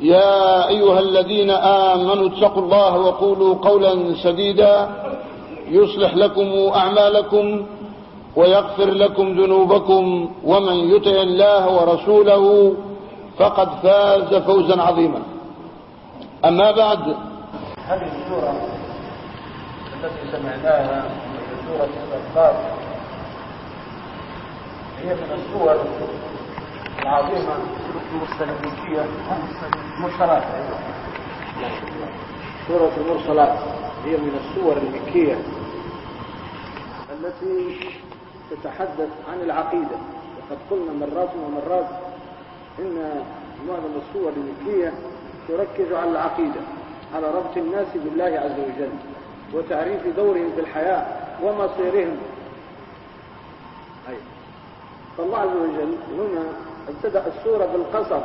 يا أيها الذين آمنوا اتقوا الله وقولوا قولا سديدا يصلح لكم أعمالكم ويغفر لكم ذنوبكم ومن يطع الله ورسوله فقد فاز فوزا عظيما. أما بعد هذه السورة التي سمعناها سورة الأخبار هي من السور العظيمة سورة المرسلات هي من السور المكية التي تتحدث عن العقيدة. وقد قلنا مرات ومرات إن معظم السور المكية تركز على العقيدة على ربط الناس بالله عز وجل وتعريف دورهم في الحياة ومصيرهم. فالله عز وجل هنا ابتدأ السورة بالقسم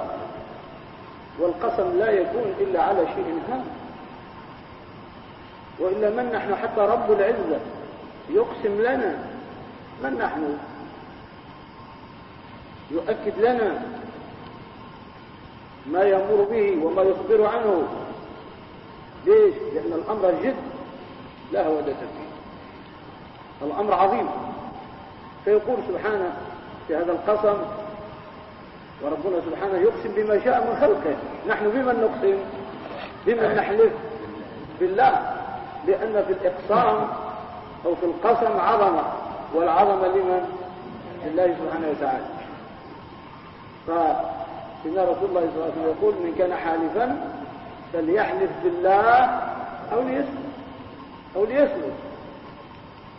والقسم لا يكون إلا على شيء هام وإلا من نحن حتى رب العزة يقسم لنا؟ من نحن؟ يؤكد لنا ما يأمر به وما يخبر عنه. ليش؟ لأن الأمر جد لا هودة فيه. الأمر عظيم. فيقول سبحانه في هذا القسم وربنا سبحانه يقسم بما شاء من خلقه. نحن بمن نقسم؟ بمن نحلف؟ بالله. لأن في الإقسام أو في القسم عظمة. والعظمة لمن؟ لله سبحانه وتعالى. فإن رسول الله صلى الله عليه وسلم يقول من كان حالفا فليحلف بالله أو ليسلم أو ليسلم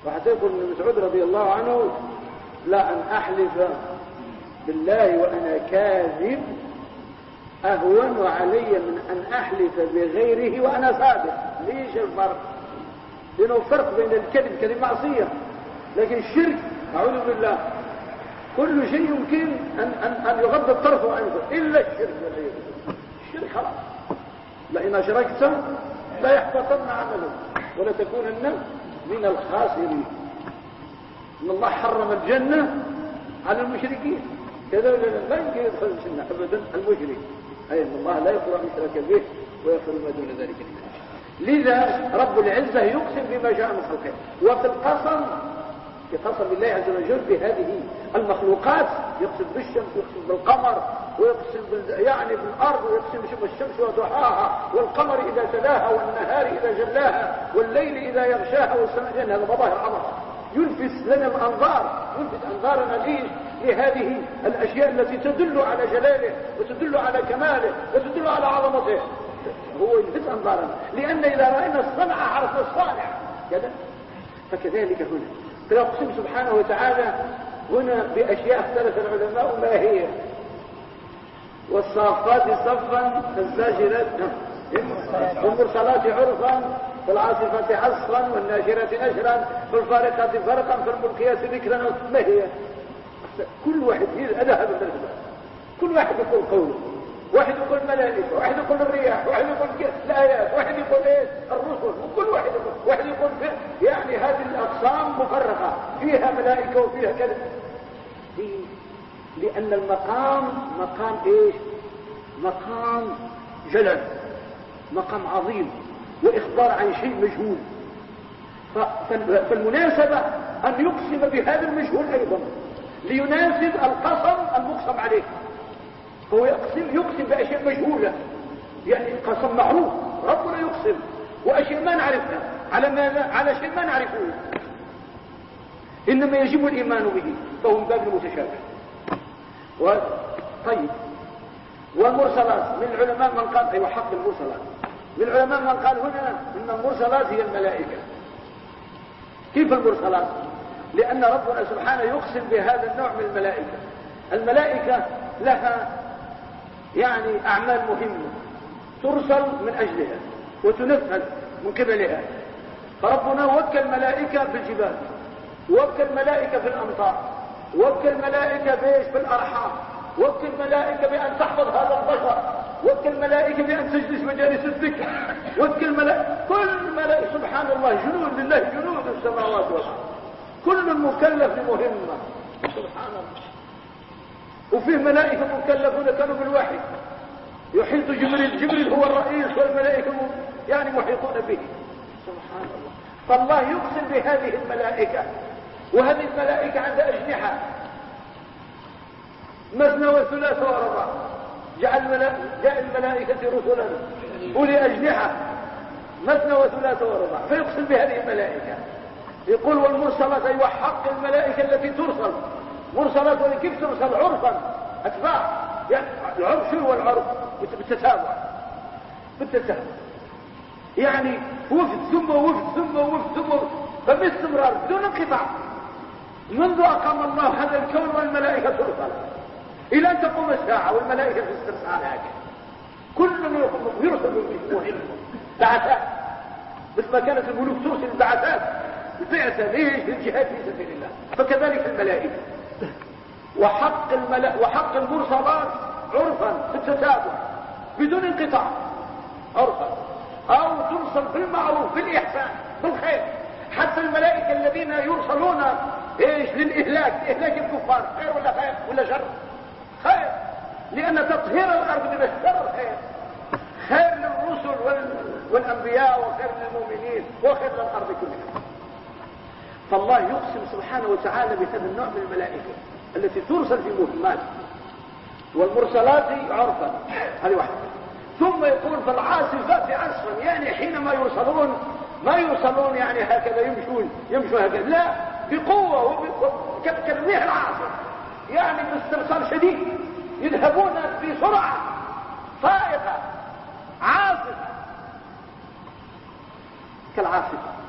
وحتى يقول ابن مسعود رضي الله عنه لا أن أحلف بالله وأنا كاذب أهون علي من أن أحلف بغيره وأنا صادق. ليش الفرق؟ لأنه فرق بين الكذب كذب معصية. لكن الشرك أعوذ بالله كل شيء يمكن أن, أن, أن يغض الطرف عنه إلا الشرك الشرك خلاص لئن أشركت لا يحبطن عمله ولا تكونن من الخاسرين. إن الله حرم الجنة على المشركين. كذا لا يمكن يدخل الجنة أبدا. المشرك أي الله لا أن يشرك به ويغفر ما دون ذلك. لذا رب العزة يقسم بما جاء من خلقه. في قسم الله عز وجل بهذه المخلوقات يقسم بالشمس ويقسم بالقمر ويقسم بال... يعني بالأرض ويقسم بالشمس وضحاها والقمر إذا تلاها والنهار إذا جلاها والليل إذا يغشاها والسماء هذا مظاهر عظمة. يلفت لنا الأنظار يلفت أنظارنا ليه؟ لهذه الأشياء التي تدل على جلاله وتدل على كماله وتدل على عظمته. هو يلفت انظارنا لأن إذا رأينا الصنع عرفنا الصانع كذا. فكذلك هنا. فيقسم سبحانه وتعالى هنا بأشياء اختلف العلماء ما هي. والصافات صفا فالزاجرات والمرسلات عرفا فالعاصفات عصفا والناشرات نشرا فالفارقات فرقا فالملقيات ذكرا. ما هي؟ كل واحد ذهب الرجل كل واحد يقول قوله واحد يقول ملائكة واحد يقول الرياح واحد يقول الآيات واحد يقول إيه الرسل. وكل واحد يقول واحد يقول يعني هذه الأقسام مفرقة. فيها ملائكة وفيها كذا. لأن المقام مقام إيش؟ مقام جلل. مقام عظيم. وإخبار عن شيء مجهول. فالمناسبة أن يقسم بهذا المجهول أيضا. ليناسب القسم المقسم عليه. هو يقسم يقسم بأشياء مجهولة. يعني قسم معروف ربنا يقسم. وأشياء ما نعرفها. على ماذا؟ على شيء ما نعرفه. إنما يجب الإيمان به. فهو من باب المتشابه و... طيب. والمرسلات. من العلماء من قال أيوة حق المرسلات. من العلماء من قال هنا إن المرسلات هي الملائكة. كيف المرسلات؟ لأن ربنا سبحانه يقسم بهذا النوع من الملائكة. الملائكة لها يعني أعمال مهمة ترسل من أجلها وتنفذ من قبلها. فربنا وكل ملائكة بالجبال وكل ملائكة في الأمطار وكل ملائكة بإيش بالأرحام وكل ملائكة بأن تحفظ هذا البشر وكل ملائكة بأن تجلس مجالس الذكر وكل ملائكة كل ملائكة سبحان الله جنود لله جنود السماوات والأرض. كل مكلف بمهمة سبحان الله. وفيه ملائكة مكلفون كانوا بالوحي. يحيط جبريل. جبريل هو الرئيس والملائكة يعني محيطون به. سبحان الله. فالله يقسم بهذه الملائكة. وهذه الملائكة عندها أجنحة. مثنى وثلاث ورباع. جعل جاء الملائكة رسلا. أولي أجنحة. مثنى وثلاث ورباع. فيقسم بهذه الملائكة. يقول والمرسلات أيوة حق الملائكة التي ترسل. مرسلات كيف ترسل عرفا أتباع. يعني العرف شنو هو العرف بالتتابع بالتتابع يعني وفد ثم وفد ثم وفد ثم فباستمرار بدون انقطاع. منذ أقام الله هذا الكون والملائكة ترسل. إلى أن تقوم الساعة والملائكة في استرسال. هكذا كل يرسل مهم بعثات. مثل ما كانت الملوك ترسل البعثات بعثة ليش للجهاد في سبيل الله. فكذلك الملائكة. وحق الملا... وحق المرسلات عرفا في التتابع بدون انقطاع. عرفا. أو ترسل بالمعروف بالإحسان بالخير. حتى الملائكة الذين يرسلون إيش؟ للإهلاك. إهلاك الكفار. خير ولا خير؟ ولا شر؟ خير. لأن تطهير الأرض من الشر خير. خير للرسل وال... والأنبياء وخير للمؤمنين وخير للأرض كلها. فالله يقسم سبحانه وتعالى بهذا النوع من الملائكة التي ترسل في مهمات. والمرسلات عرفا هذه واحدة. ثم يقول فالعاصفات عصفا يعني حينما يرسلون ما يرسلون يعني هكذا يمشون يمشون هكذا لا بقوة كالريح العاصف. يعني باسترسال شديد يذهبون بسرعة فائقة عاصفة. كالعاصفة.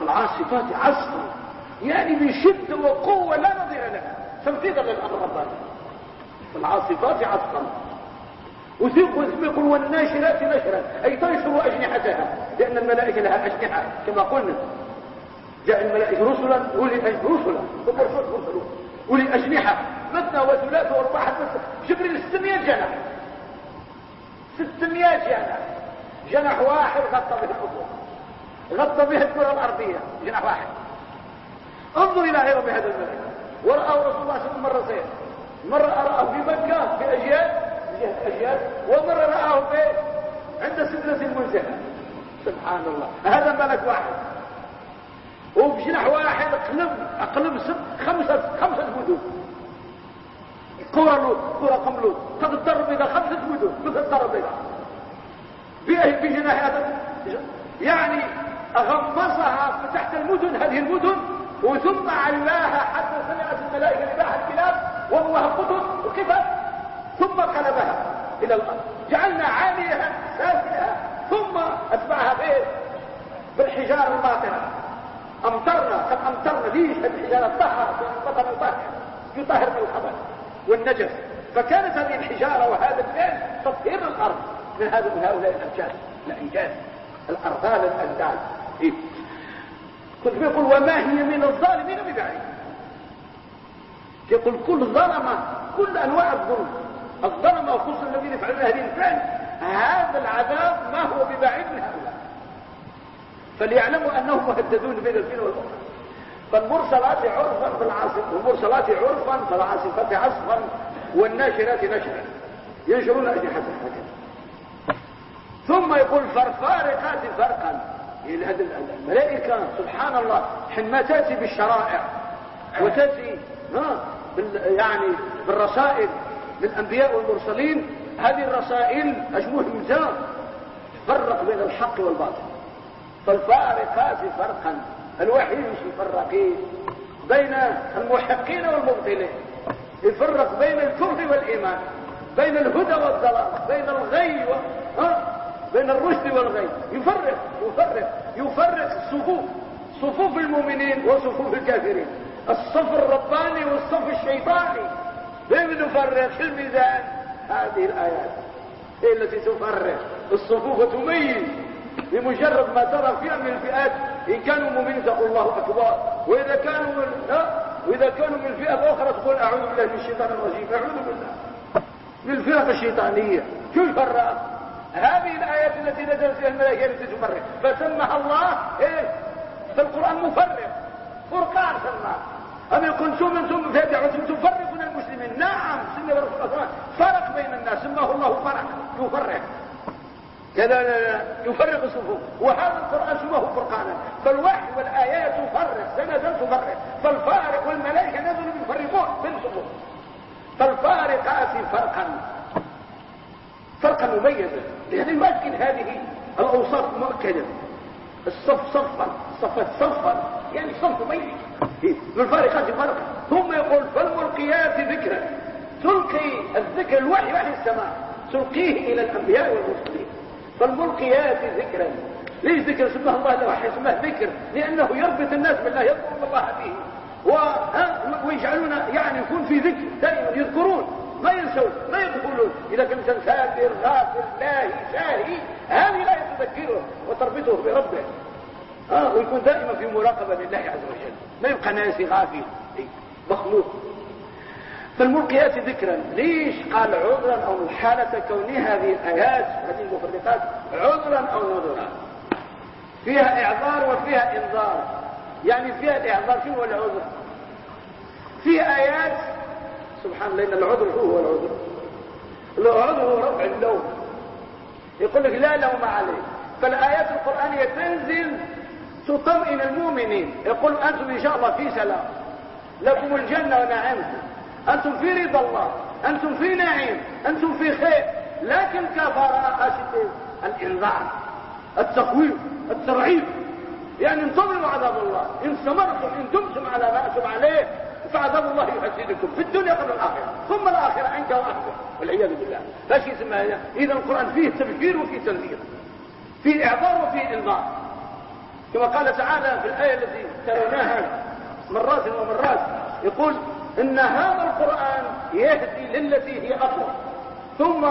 فالعاصفات عصفا. يعني بشدة وقوة لا نظير لها. تنفيذا للأمر الرباني العاصفات عصفا. ويقول والناشرات نشرا. أي تنشر أجنحتها. لأن الملائكة لها أجنحة. كما قلنا. جاء الملائكة رسلا أولي رسلا. أولي أجنحة. مثنى وثلاث وأربعة جبريل 600 جناح. 600 جناح. جناح واحد غطى به غطى به الكرة الأرضية. جناح واحد. انظر إلى عظم هذا الملك ورأى رسول الله صلى الله عليه وسلم مرة رآه في مكة في أجيال أجيال ومرة رآه في عند سدرة المنتهى سبحان الله. هذا ملك واحد. وبجناح واحد أقلب أقلب خمسة خمسة مدن. قرى لوط قرى قملوط قد الضرب إذا خمسة مدن مثل الضرب إذا بجناح يعني أغمصها تحت المدن هذه المدن وثم علاها حتى سمعت الملائكة نباح الكلاب والله قطر وكفت ثم قلبها إلى الأرض. جعلنا عاليها سافلها ثم أتبعها بإيه؟ بالحجارة الباطنة. أمطرنا قد أمطرنا ليش الحجارة طهر المطر يطهر يطهر من الخبث والنجس. فكانت هذه الحجارة وهذا الماء تطهير الأرض من هؤلاء الانجاز الانجاز الأرذال الاندال إيه؟ كنت بيقول وما هي من الظالمين ببعيد. يقول كل ظلمة كل أنواع الظلم. الظلمة وخصوصا الذين يفعلون هذه الفعل هذا العذاب ما هو ببعيد من هؤلاء. فليعلموا أنهم مهددون بين الفين والأخرى فالمرسلات عرفا فالعاصف والمرسلات عرفا فالعاصفات عصفا والناشرات نشرا ينشرون أجنحة هكذا ثم يقول فالفارقات فرقا الملائكة سبحان الله حينما تأتي بالشرائع وتأتي يعني بالرسائل للأنبياء والمرسلين هذه الرسائل أجمه مهمة فرق بين الحق والباطل. فالفارقات فرقا. الوحي مش يفرقين بين المحقين والمبطلين. يفرق بين الكفر والإيمان. بين الهدى والضلال. بين الغي و... ها؟ بين الرشد والغي يفرق يفرق يفرق الصفوف صفوف المؤمنين وصفوف الكافرين. الصف الرباني والصف الشيطاني. كيف نفرق؟ في الميزان؟ هذه الآيات هي التي تفرق. الصفوف وتميز بمجرد ما ترى فئة من الفئات إن كانوا مؤمنين تقول الله أكبر. وإذا كانوا من وإذا كانوا من الفئة الأخرى تقول أعوذ بالله من الشيطان الرجيم أعوذ بالله من الفئة الشيطانية. شو يفرق هذه الآيات التي نزلت فيها الملائكة التي تفرق. فسمها الله إيه؟ في القرآن مفرق. فرقان سماه أم من ثم وأنتم تفرقون المسلمين. نعم الله فرق بين الناس. سماه الله فرق. يفرق. كذا يفرق الصفوف وهذا القرآن سماه فرقانا. فالوحي والآيات تفرق. سنة تفرق. فالفارق والملائكة نزلوا يفرقون بين الصفوف فالفارقات فرقا. فرقا مميزا لأن يمكن هذه الأوصاف مؤكدة الصف صفا صفت صفا. يعني صف ميت بالفارقات فرقا ثم يقول فالملقيات ذكرا. تلقي الذكر الوحي وحي السماء. تلقيه إلى الأنبياء والمرسلين. فالملقيات ذكرا. ليش ذكر؟ سماه الله له وحي اسمه ذكر. لأنه يربط الناس بالله يذكرون الله به. ويجعلون يعني يكون في ذكر دائما يذكرون. ما ينسون ما يقولون إذا كنت سافر غافر لاهي شاهي هذه لا تذكره وتربطه بربه. آه ويكون دائما في مراقبة لله عز وجل. ما يبقى ناسي غافل. مخلوق. فالملقيات ذكرا. ليش؟ قال عذرا أو حالة كون هذه الآيات هذه المفردات عذرا أو نذرا. فيها إعذار وفيها إنذار. يعني فيها الإعذار شنو العذر في آيات سبحان الله إن العذر هو العذر. العذر هو رفع اللوم يقول لك لا لوم عليه. فالآيات القرآنية تنزل تطمئن المؤمنين. يقول أنتم إن شاء الله في سلام. لكم الجنة ونعمتم أنتم في رضا الله. أنتم في نعيم. أنتم في خير. لكن كفر الإنذار التخويف الترعيب. يعني انتظروا عذاب الله. إن استمرتم إن دمتم على ما أنتم عليه. فعذاب الله يحسدكم في الدنيا قبل الآخرة. ثم الآخرة انت واحدة والعياذ بالله. لا شيء اسمها إذا القرآن فيه تبشير وفيه تنذير. فيه اعذار وفيه انذار كما قال تعالى في الآية التي تروناها مرات ومرات يقول إن هذا القرآن يهدي للتي هي أقوى. ثم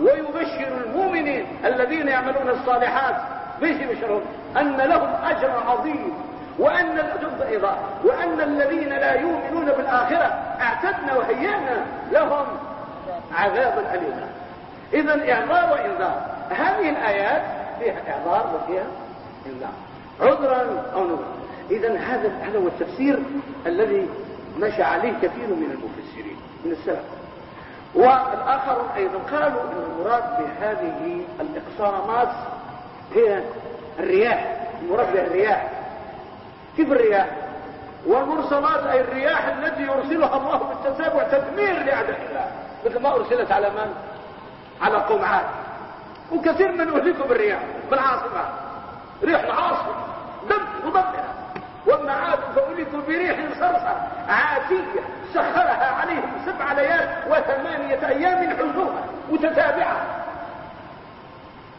ويبشر المؤمنين الذين يعملون الصالحات. بيش يبشرهم؟ أن لهم أجر عظيم. وأن أيضا وأن الذين لا يؤمنون بالآخرة اعتدنا وهيئنا لهم عذابا أليما. إذا إعذار وإنذار. هذه الآيات فيها إعذار وفيها إنذار. عذرا أو نذرا. إذا هذا هذا هو التفسير الذي مشى عليه كثير من المفسرين من السلف. والآخرون أيضا قالوا أن المراد بهذه الإقصارمات هي الرياح المراد بها الرياح. كيف الرياح؟ والمرسلات أي الرياح التي يرسلها الله بالتتابع تدمير لأعداء الله مثل ما أرسلت على من؟ على قوم عاد. وكثير من أهلكوا بالرياح بالعاصفة. ريح العاصفة. دم مدمرة وأما عاد فأهلكوا بريح صرصر عاتية سخرها عليهم سبع ليال وثمانية أيام حزومة متتابعة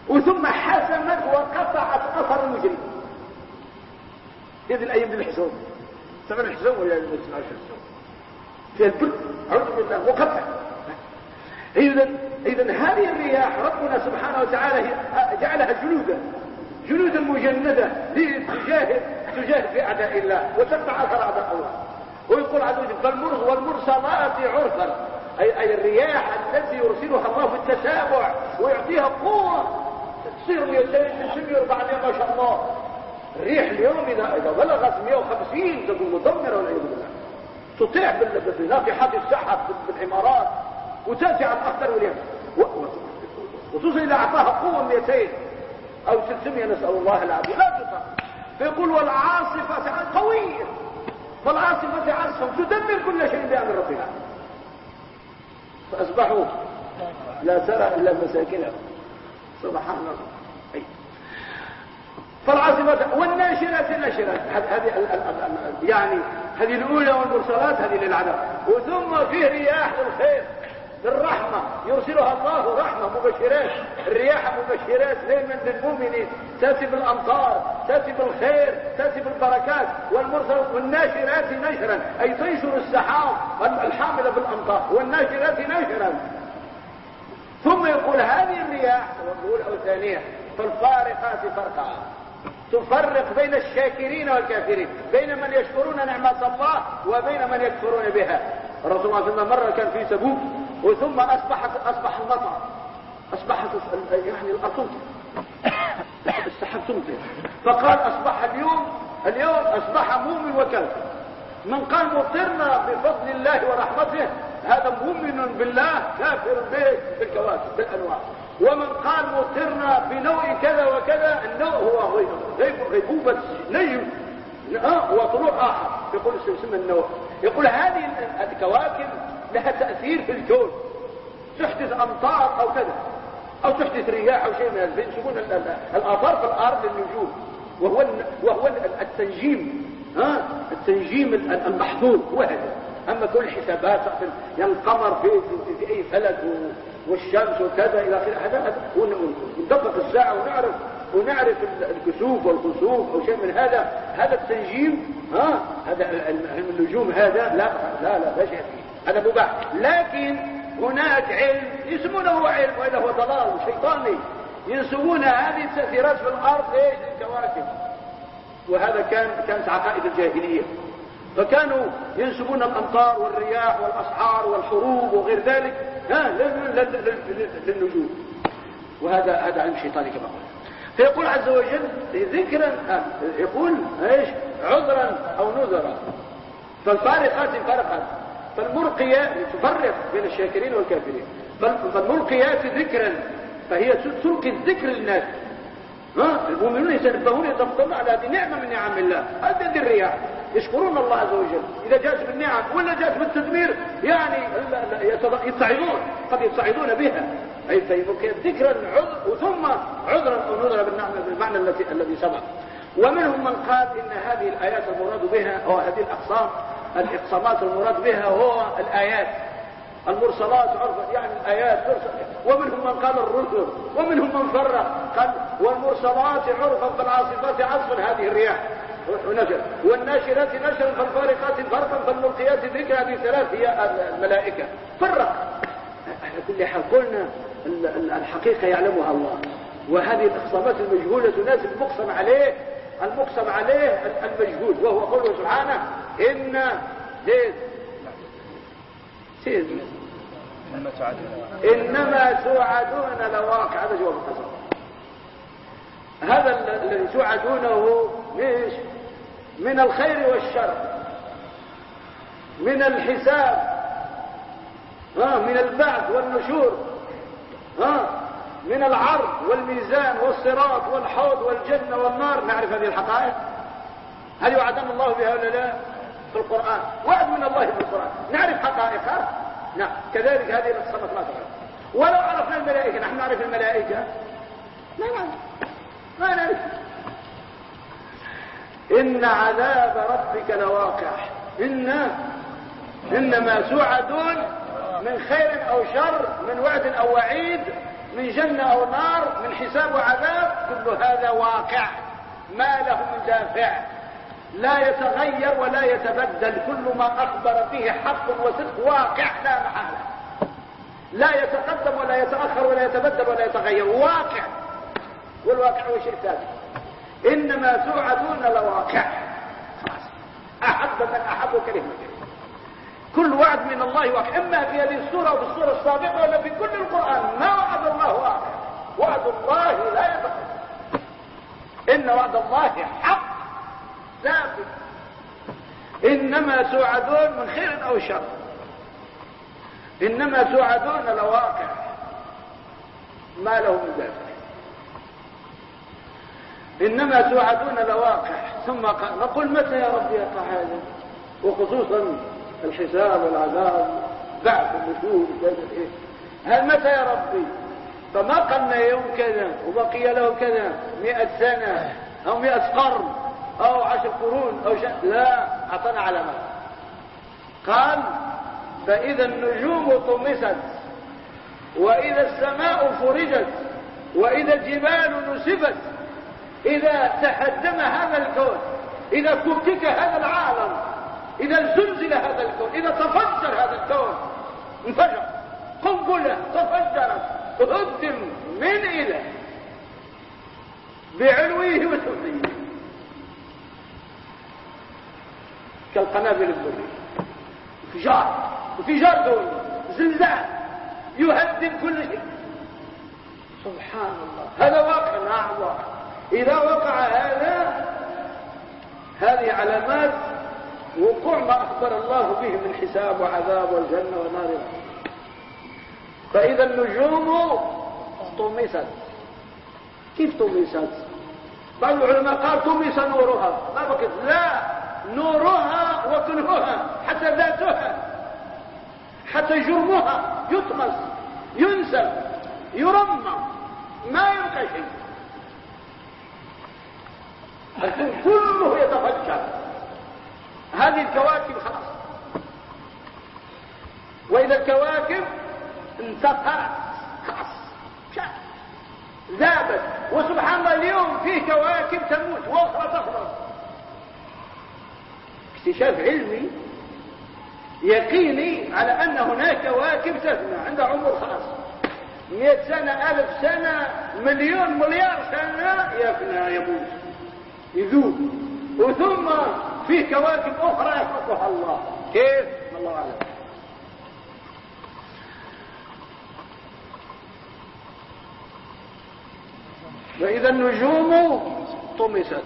وثم حسمت وقطعت أثر المجرم. هذه الأيام دي الحزام. ثمن الحزام ولا ما الحزام فيها البرد أعوذ بالله. وقطع. اذا اذا هذه الرياح ربنا سبحانه وتعالى جعلها جنودا. جنودا مجندة لتجاهد تجاهد في أعداء الله وتقطع أثر أعداء الله. ويقول عز وجل فالمرغ والمرسلات عرفا. اي أي الرياح التي يرسلها الله بالتتابع ويعطيها قوة. تصير 200 تصير 400 ما شاء الله. الريح اليوم إذا, بلغت 150 تكون مدمرة والعياذ بالله. تطيع بنافحات السحب بالعمارات وتأتي على الأخضر واليمن خصوصا إذا أعطاها قوة 200 أو 300 نسأل الله العافية. لا تطاق فيقول والعاصفة قوية. فالعاصفة عاصفة تدمر كل شيء بأمر ربها فأصبحوا لا ترى إلا مساكنهم. سبحان الله. فالعاصفة والناشرات نشرا هذه يعني هذه الأولى والمرسلات هذه للعذاب. وثم فيه رياح للخير للرحمة يرسلها الله رحمة مبشرات الرياح مبشرات دائما للمؤمنين تأتي بالأمطار تأتي بالخير تأتي بالبركات. والمرسل والناشرات نشرا. أي تنشر السحاب الحاملة بالأمطار. والناشرات نشرا. ثم يقول هذه الرياح الأولى أو الثانية فالفارقات فرقا. تفرق بين الشاكرين والكافرين بين من يشكرون نعمة الله وبين من يكفرون بها. الرسول صلى الله عليه وسلم مرة كان في سبوك وثم أصبحت أصبح المطر. أصبحت يعني الأرض السحاب تمطر فقال أصبح اليوم اليوم أصبح مؤمن وكافر من قال مطرنا بفضل الله ورحمته هذا مؤمن بالله كافر بالكواكب بالأنواع. ومن قال مطرنا بنوع كذا وكذا النوع هو غيبوبة نجم آه هو طلوع آخر. يقول اسمه النوع. يقول هذه الكواكب لها تأثير في الكون تحدث أمطار أو كذا. أو تحدث رياح أو شيء من هذا. يشوفون الآثار في الأرض للنجوم. وهو وهو التنجيم. ها؟ التنجيم المحظوظ. هو هذا. أما كل حسابات يعني القمر في, في, في أي فلك والشمس وكذا إلى آخره. هذا وندقق الساعة ونعرف ونعرف الكسوف والخسوف أو شيء من هذا. هذا التنجيم ها؟ هذا علم النجوم هذا؟ لا لا لا لا شيء فيه. هذا مباح. لكن هناك علم يسمونه علم وإذا هو ضلال شيطاني. ينسبون هذه التأثيرات في الأرض إيش؟ الكواكب. وهذا كان كانت عقائد الجاهلية. فكانوا ينسبون الأمطار والرياح والأسحار والحروب وغير ذلك. للنجوم. وهذا هذا علم شيطاني كما قلت فيقول عز وجل ذكرا يقول إيش؟ عذرا أو نذرا. فالفارقات فرقا فالملقيات تفرق بين الشاكرين والكافرين. فالملقيات ذكرا فهي تلقي الذكر للناس. المؤمنون يتنبهون يتفضلون على هذه نعمة من نعم الله. هذه الرياح. يشكرون الله عز وجل. إذا جاءت بالنعم ولا جاءت بالتدمير يعني يتصعدون قد يتصعدون بها. أي ذكرا عذر ثم عذرا أو نذرا بالمعنى الذي سبق. ومنهم من قال إن هذه الآيات المراد بها أو هذه الأقسام الإقسامات المراد بها هو الآيات. المرسلات عرفا يعني الآيات ومنهم من قال الرسل ومنهم من فرق. قال والمرسلات عرفا بالعاصفات عصفا هذه الرياح. ونشر والناشرات نشرا فالفارقات فرقا فالملقيات ذكرا هذه ثلاث هي الملائكة. فرق. على كل حال قلنا الحقيقة يعلمها الله. وهذه الإقسامات المجهولة تناسب المقسم عليه. المقسم عليه المجهول. وهو قوله سبحانه إن زيد سيد إنما توعدون لواقع. هذا جواب القسم هذا الذي توعدونه ليش من الخير والشر من الحساب ها من البعث والنشور ها من العرض والميزان والصراط والحوض والجنة والنار. نعرف هذه الحقائق؟ هل يوعدنا الله بها ولا لا؟ في القرآن. وعد من الله في القرآن. نعرف حقائقها نعم. كذلك هذه الصفات ما تعرف ولو عرفنا الملائكة نحن نعرف الملائكة؟ لا نعرف. ما نعرف. إن عذاب ربك لواقع. إن إنما توعدون من خير أو شر من وعد أو وعيد من جنة أو نار من حساب وعذاب كل هذا واقع. ما له من دافع. لا يتغير ولا يتبدل. كل ما أخبر به حق وصدق واقع. لا محالة. لا يتقدم ولا يتأخر ولا يتبدل ولا يتغير. واقع. والواقع هو شيء ثابت. إنما توعدون لواقع. أحب من أحب كلمة. كل وعد من الله واقع. إما في هذه السورة أو في السورة السابقة ولا في كل القرآن. ما وعد الله واقع. وعد الله لا يتقدم إن وعد الله حق. ثابت إنما توعدون من خير أو شر. إنما توعدون لواقع. ما له من ذلك. إنما توعدون لواقع. ثم نقول متى يا رب يقع هذا وخصوصا الحساب والعذاب بعد النشور؟ هل متى يا ربي فما قلنا يوم كذا وبقي له كذا مئة سنة أو مئة قرن أو عشر قرون أو شيء. لا أعطانا علامات قال فإذا النجوم طمست وإذا السماء فرجت وإذا الجبال نسفت إذا تهدم هذا الكون إذا كبتك هذا العالم إذا زلزل هذا الكون إذا تفجر هذا الكون انفجر. قنبلة تفجرت هدم من إلى؟ بعلويه وسفليه كالقنابل الذرية انفجار انفجار دولي زلزال يهدم كل شيء. سبحان الله. هذا واقع نعم واقع. إذا وقع هذا هذه علامات وقوع ما أخبر الله به من حساب وعذاب والجنة ونار فإذا النجوم طمست. كيف طمست؟ بعض العلماء قال طمس نورها. ما بقيت؟ لا نورها وكنهها حتى ذاتها حتى جرمها. يطمس ينسب يرمى ما يبقى كله يتفجر. هذه الكواكب خلاص. وإذا الكواكب انتقرت خلاص. ذابت. وسبحان الله اليوم فيه كواكب تموت. وأخرى تخلص اكتشاف علمي يقيني على أن هناك كواكب تفنى عندها عمر خلاص. مئة سنة ألف سنة مليون مليار سنة يفنى يموت. يذوب. وثم فيه كواكب أخرى يخلقها الله. كيف؟ الله أعلم. فإذا النجوم طمست.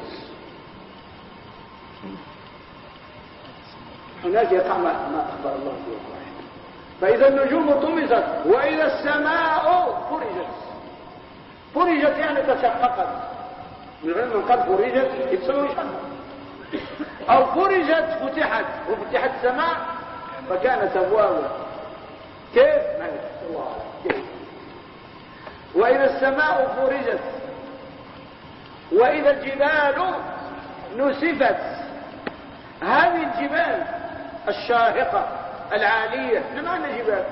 هناك يقع ما أخبر الله به فإذا النجوم طمست وإذا السماء فرجت. فرجت يعني تشققت. من علم قد فرجت يتسوي شقق أو فرجت فتحت وفتحت السماء فكانت أبوابا كيف؟ الله كيف وإذا السماء فرجت وإذا الجبال نسفت. هذه الجبال الشاهقة العالية. ما عندنا جبال.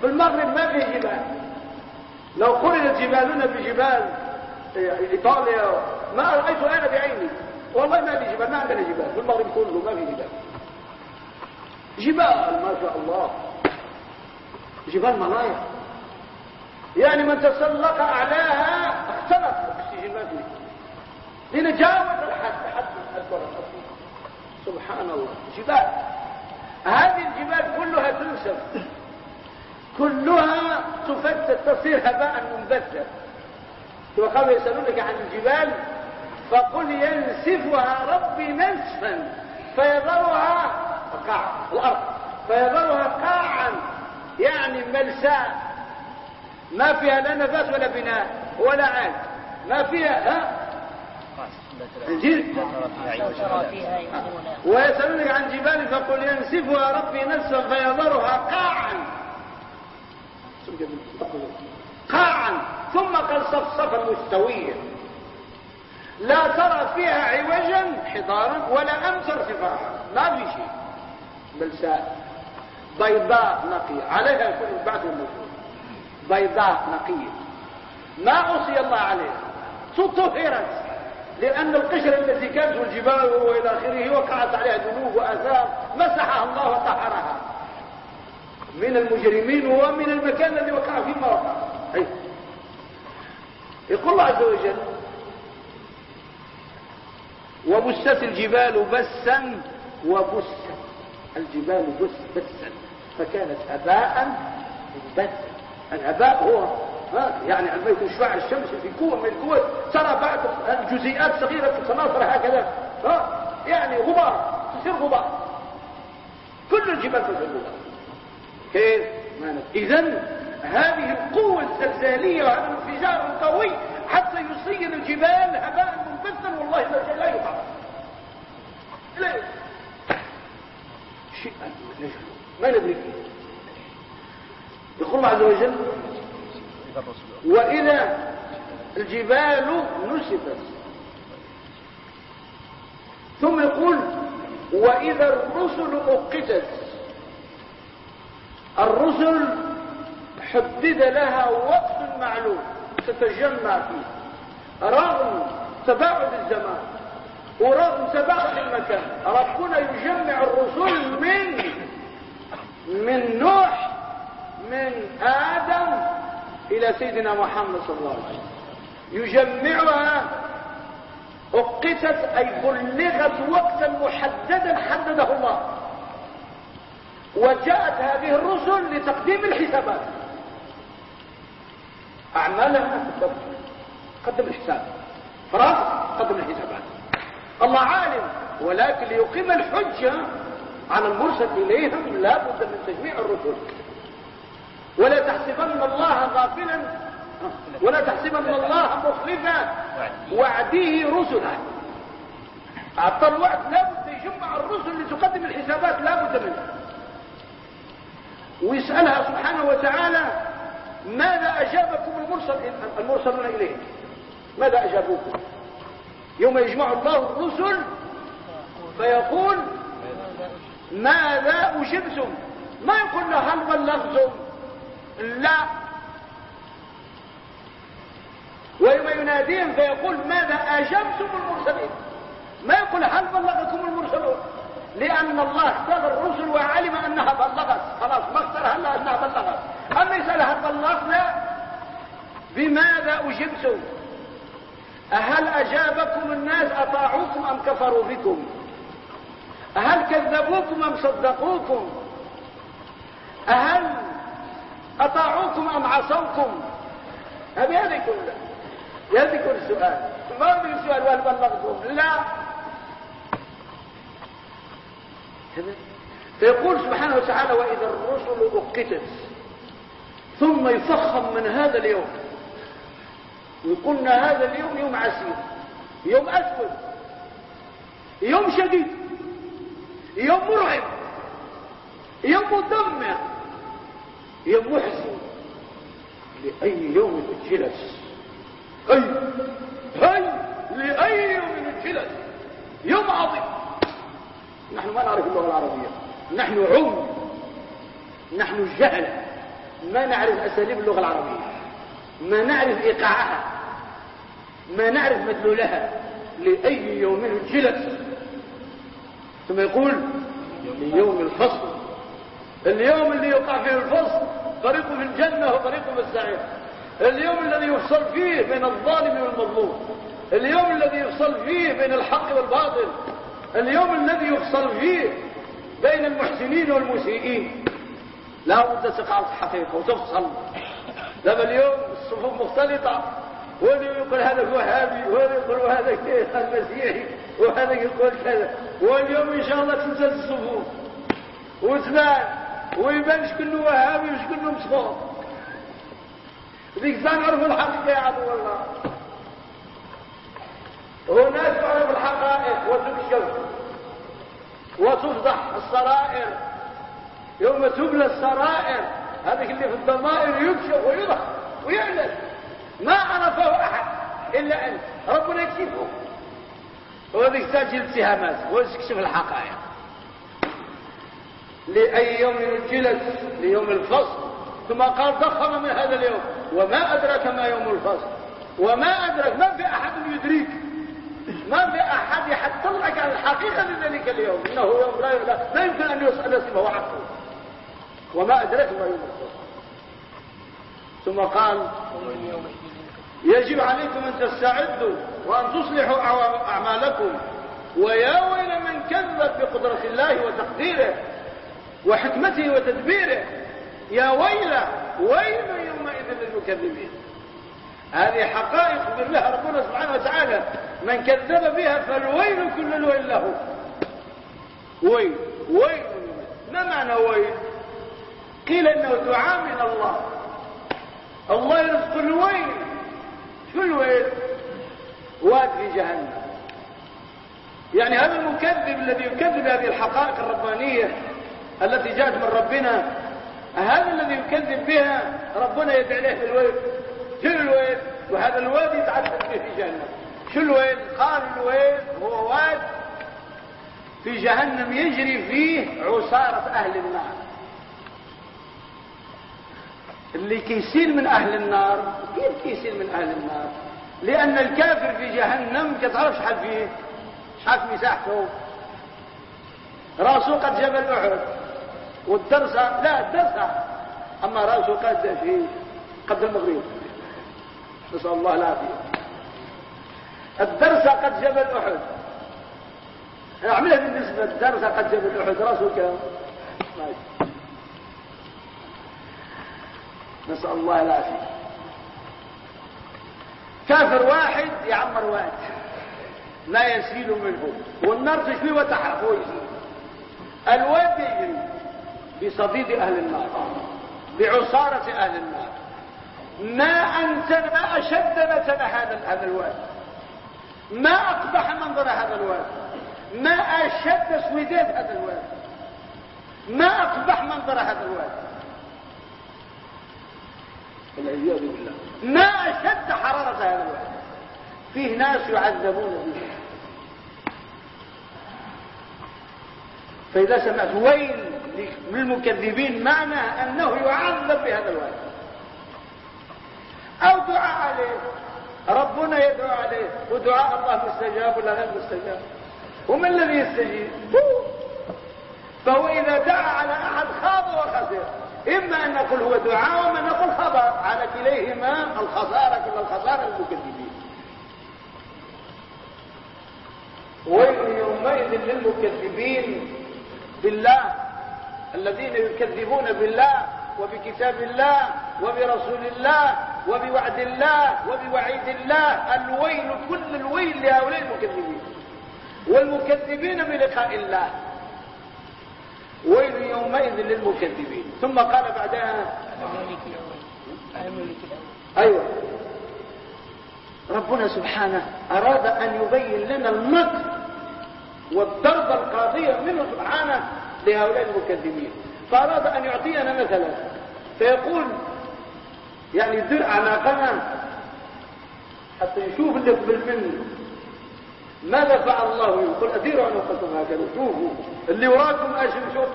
في المغرب ما فيه جبال. لو قرنت جبالنا بجبال إيطاليا ما رأيت أنا بعيني. والله ما في جبال ما عندنا جبال. في المغرب كله ما في جبال. جبال ما شاء الله. جبال ملايا يعني من تسلق أعلاها اختلط الاكسجين ما فيه لأن جاوز الحد حد سبحان الله. جبال. هذه الجبال كلها تنسف كلها تفتت تصير هباء منبثا وقالوا يسألونك عن الجبال فقل ينسفها ربي نسفا فيذرها قاع الأرض فيذرها قاعا يعني ملساء. ما فيها لا نفاس ولا بناء ولا عاد ما فيها ها؟ ويسألونك عن جبال فقل ينسفها ربي نسفا فيذرها قاعا قاعا ثم قال صفصفا مستويا لا ترى فيها عوجا حضارا ولا امس ارتفاعا ما في شيء. بلساء بيضاء نقية عليها كل بعد النجوم بيضاء نقية ما عصي الله عليها. تطهرت. لأن القشر التي كانت الجبال وإلى آخره وقعت عليها ذنوب وآثار مسحها الله وطهرها. من المجرمين ومن المكان الذي وقع فيه ما وقع يقول الله عز وجل وبست الجبال بسا وبست. الجبال بس بسا. فكانت هباء بسا الهباء هو يعني يكون شعاع الشمس في قوة من القوات ترى بعض الجزيئات صغيرة تتناثر هكذا. يعني غبار تصير غبار. كل الجبال تصير غبار. كيف؟ اذا هذه القوة الزلزالية وهذا الانفجار القوي حتى يصير الجبال هباء منبثا والله لا لا يقع لا شيء ما ندري فيه. يقول الله عز وجل وإذا الجبال نسفت وإذا الرسل أقتت. الرسل حدد لها وقت معلوم تتجمع فيه. رغم تباعد الزمان ورغم تباعد المكان ربنا يجمع الرسل من من نوح من آدم إلى سيدنا محمد صلى الله عليه وسلم. يجمعها. أقتت أي بلغت وقتا محددا حدده الله. وجاءت هذه الرسل لتقديم الحسابات. أعمالها قدم الحساب. فراغ قدم الحسابات. الله عالم ولكن ليقيم الحجة على المرسل إليهم لا بد من تجميع الرسل. ولا تحسبن الله غافلا ولا تحسبن الله مخلفا. وعده رسلا. أعطى الوعد لا بد يجمع الرسل لتقدم الحسابات لا بد منه. ويسألها سبحانه وتعالى ماذا أجابكم المرسل المرسلون إليه. ماذا أجابوكم يوم يجمع الله الرسل فيقول ماذا أجبتم؟ ما يقول له هل بلغتم؟ لا. ويوم يناديهم فيقول ماذا أجبتم المرسلين؟ ما يقول هل بلغكم المرسلون؟ لأن الله اختار الرسل وعلم أنها بلغت. خلاص ما اختارها الا أنها بلغت. أما يسألها بلغنا؟ بماذا أجبتم؟ أهل أجابكم الناس أطاعوكم أم كفروا بكم؟ أهل كذبوكم أم صدقوكم؟ أهل أطاعوكم أم عصوكم؟ هذه كلها. هذه كل السؤال ما هو السؤال وهل بلغتم؟ لا. فيقول سبحانه وتعالى وإذا الرسل أقتت ثم يفخم من هذا اليوم ويقولنا هذا اليوم يوم عسير يوم أسود يوم شديد يوم مرعب يوم مدمر يوم محزن لأي يوم الجلس أي هاي لأي يوم الجلس يوم عظيم. نحن ما نعرف اللغة العربية. نحن عم. نحن جهل. ما نعرف أساليب اللغة العربية. ما نعرف إيقاعها. ما نعرف مدلولها لأي يوم الجلس ثم يقول ليوم الفصل. اليوم اللي يقع فيه الفصل طريقه في الجنة وطريقه في السعير. اليوم الذي يفصل فيه بين الظالم والمظلوم. اليوم الذي يفصل فيه بين الحق والباطل. اليوم الذي يفصل فيه بين المحسنين والمسيئين. لا بد تقع الحقيقة وتفصل. لما اليوم الصفوف مختلطة. وهذا يقول هذا وهابي وهذا يقول هذا المسيحي؟ وهذا يقول كذا. واليوم إن شاء الله تنزل الصفوف وتبان ويبان شكون وهابي وشكون مسخوط ذيك نعرفوا الحقيقة يا عدو الله. هناك تعرف الحقائق وتكشف وتفضح السرائر يوم تبلى السرائر هذه اللي في الضمائر يكشف ويضح ويعلن. ما عرفه أحد إلا أنت. ربنا يكشفه. وهذه تحتاج الاتهامات وتكشف الحقائق. لأي يوم الجلس ليوم الفصل. ثم قال ضخم من هذا اليوم. وما أدراك ما يوم الفصل. وما أدراك. ما في أحد يدريك. ما في أحد يحصل على الحقيقة لذلك اليوم. إنه يوم لا, لا, لا يمكن أن يسال اسمه حقه وما أدراك ما يوم الفصل. ثم قال يجب عليكم أن تستعدوا وأن تصلحوا أعمالكم. ويا ويل من كذب بقدرة الله وتقديره وحكمته وتدبيره. يا ويل ويل يومئذ للمكذبين. هذه حقائق يخبر ربنا سبحانه وتعالى. من كذب بها فالويل كل الويل له. ويل ويل. ما معنى ويل؟ قيل إنه دعاء من الله. الله يرزق الويل. شو الويل واد في جهنم. يعني هذا المكذب الذي يكذب هذه الحقائق الربانية التي جاءت من ربنا هذا الذي يكذب بها ربنا يدعي له بالويل شو الويل وهذا الواد يتعذب به في جهنم. شو الويل قال الويل هو واد في جهنم يجري فيه عصارة أهل النار. اللي كيسيل من أهل النار كيف كيسيل من أهل النار؟ لأن الكافر في جهنم كتعرف شحال فيه؟ شحال في مساحته؟ راسه قد جبل أحد والدرسة لا الدرسة أما راسه قد في قد المغرب. نسأل الله العافية. الدرسة قد جبل أحد. اعملها بالنسبة الدرسة قد جبل أحد راسه كم؟ نسأل الله العافية. كافر واحد يعمر واد لا يسيل منه. والنار تشوي وتحرق ويزيد. الواد يجري بصديد أهل النار بعصارة أهل النار. ما أنتن ما أشد نتن هذا الواد. ما أقبح منظر هذا الواد. ما أشد سويدات هذا الواد. ما أقبح منظر هذا الواد. والعياذ بالله. ما أشد حرارة هذا الواد فيه ناس يعذبون به. فإذا سمعت ويل للمكذبين معنى أنه يعذب بهذا الواد أو دعاء عليه. ربنا يدعو عليه. ودعاء الله مستجاب ولا غير مستجاب. ومن الذي يستجيب؟ فهو إذا دعا على أحد خاب وخسر. إما أن نقول هو دعاء وما نقول خبر. على كليهما الخسارة كل الخسارة للمكذبين. ويل يومئذ للمكذبين بالله الذين يكذبون بالله وبكتاب الله وبرسول الله وبوعد الله وبوعيد الله. الويل كل الويل لهؤلاء المكذبين. والمكذبين بلقاء الله. ويل يومئذ للمكذبين. ثم قال بعدها أيوه. ربنا سبحانه أراد أن يبين لنا المكر والضرب القاضية منه سبحانه لهؤلاء المكذبين. فأراد أن يعطينا مثلا. فيقول يعني در اعناقنا حتى يشوف اللي قبل منه. ماذا فعل الله يقول اديروا عنقكم هكذا. شوفوا اللي وراكم اش شوف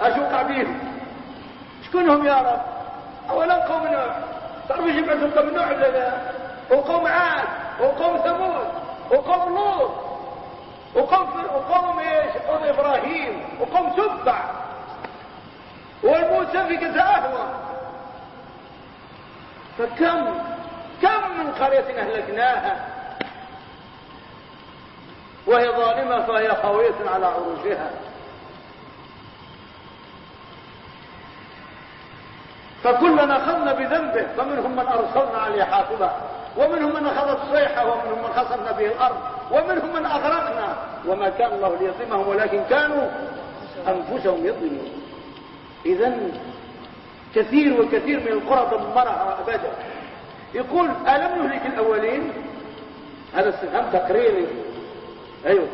اشوق بيهم شكونهم يا رب؟ أولا قوم نوح. تعرفوا إيش يبعثوا قوم نوح وقوم عاد وقوم ثمود وقوم لوط وقوم وقوم إيش؟ قوم إبراهيم وقوم تبع. والمؤتفكة أهوى. فكم كم من قرية أهلكناها؟ وهي ظالمة فهي خاوية على عروشها فكلنا أخذنا بذنبه فمنهم من أرسلنا عليه حافظا ومنهم من اخذ الصيحة ومنهم من خسرنا به الأرض ومنهم من أغرقنا. وما كان الله ليظلمهم ولكن كانوا أنفسهم يظلمون. اذا كثير وكثير من القرى دمرها ابدا يقول ألم نهلك الأولين؟ هذا استفهام تقريري. أيوه.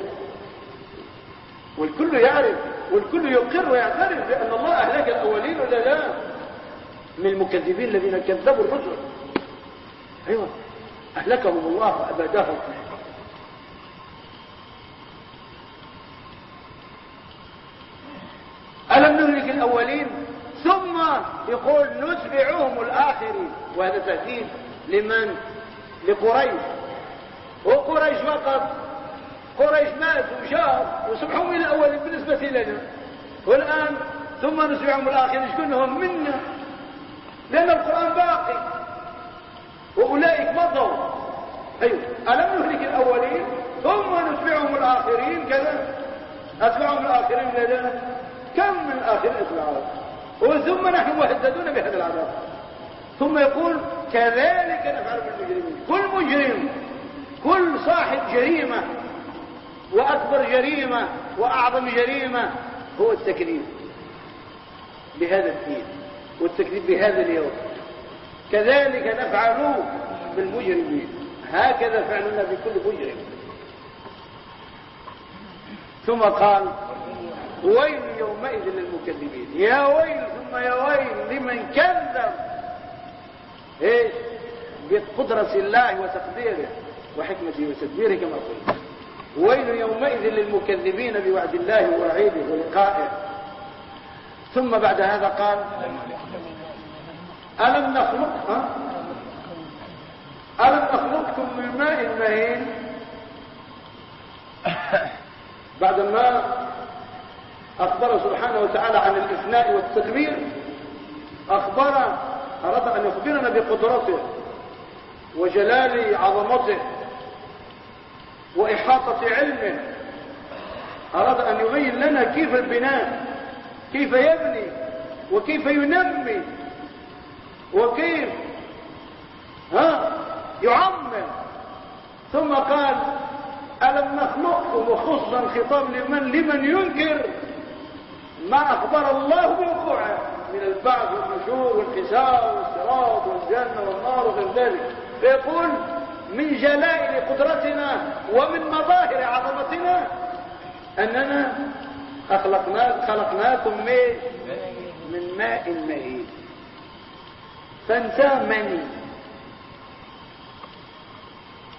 والكل يعرف والكل يقر ويعترف بأن الله أهلك الأولين ولا لا من المكذبين الذين كذبوا الرسل. أيوه. أهلكهم الله وأبادهم. ألم نهلك الأولين؟ ثم يقول نتبعهم الآخرين. وهذا تهديد لمن؟ لقريش. وقريش فقط قريش مات وشار وسبحوا من الاولين بالنسبة لنا. والآن ثم نتبعهم الآخرين. شكونهم منا؟ لأن القرآن باقي. وأولئك مضوا. أيوه. ألم نهلك الأولين؟ ثم نتبعهم الآخرين. كذا. أتبعهم الآخرين لنا. كم من الآخرين أتبعهم وثم نحن مهددون بهذا العذاب. ثم يقول كذلك نفعل بالمجرمين. كل مجرم كل صاحب جريمة وأكبر جريمة وأعظم جريمة هو التكذيب بهذا الدين والتكذيب بهذا اليوم. كذلك نفعل بالمجرمين. هكذا فعلنا بكل مجرم. ثم قال ويل يومئذ للمكذبين. يا ويل ثم يا ويل لمن كذب؟ إيش؟ بقدرة الله وتقديره وحكمته وتدبيره كما قلت. ويل يومئذ للمكذبين بوعد الله ووعيده ولقائه ثم بعد هذا قال ألم نخلق ألم نخلقكم من ماء مهين؟ بعدما أخبر سبحانه وتعالى عن الإثناء والتدبير أخبر أراد أن يخبرنا بقدرته وجلال عظمته. وإحاطة علمه أراد أن يبين لنا كيف البناء كيف يبني وكيف ينمي وكيف ها يعمر. ثم قال ألم نخلقكم وخصا خطاب لمن لمن ينكر؟ ما أخبر الله بوقوعه من البعث والنشور والحساب والصراط والجنة والنار وغير ذلك. فيقول من جلائل قدرتنا ومن مظاهر عظمتنا أننا أخلقنا خلقناكم من من ماء مهين. فانت مني.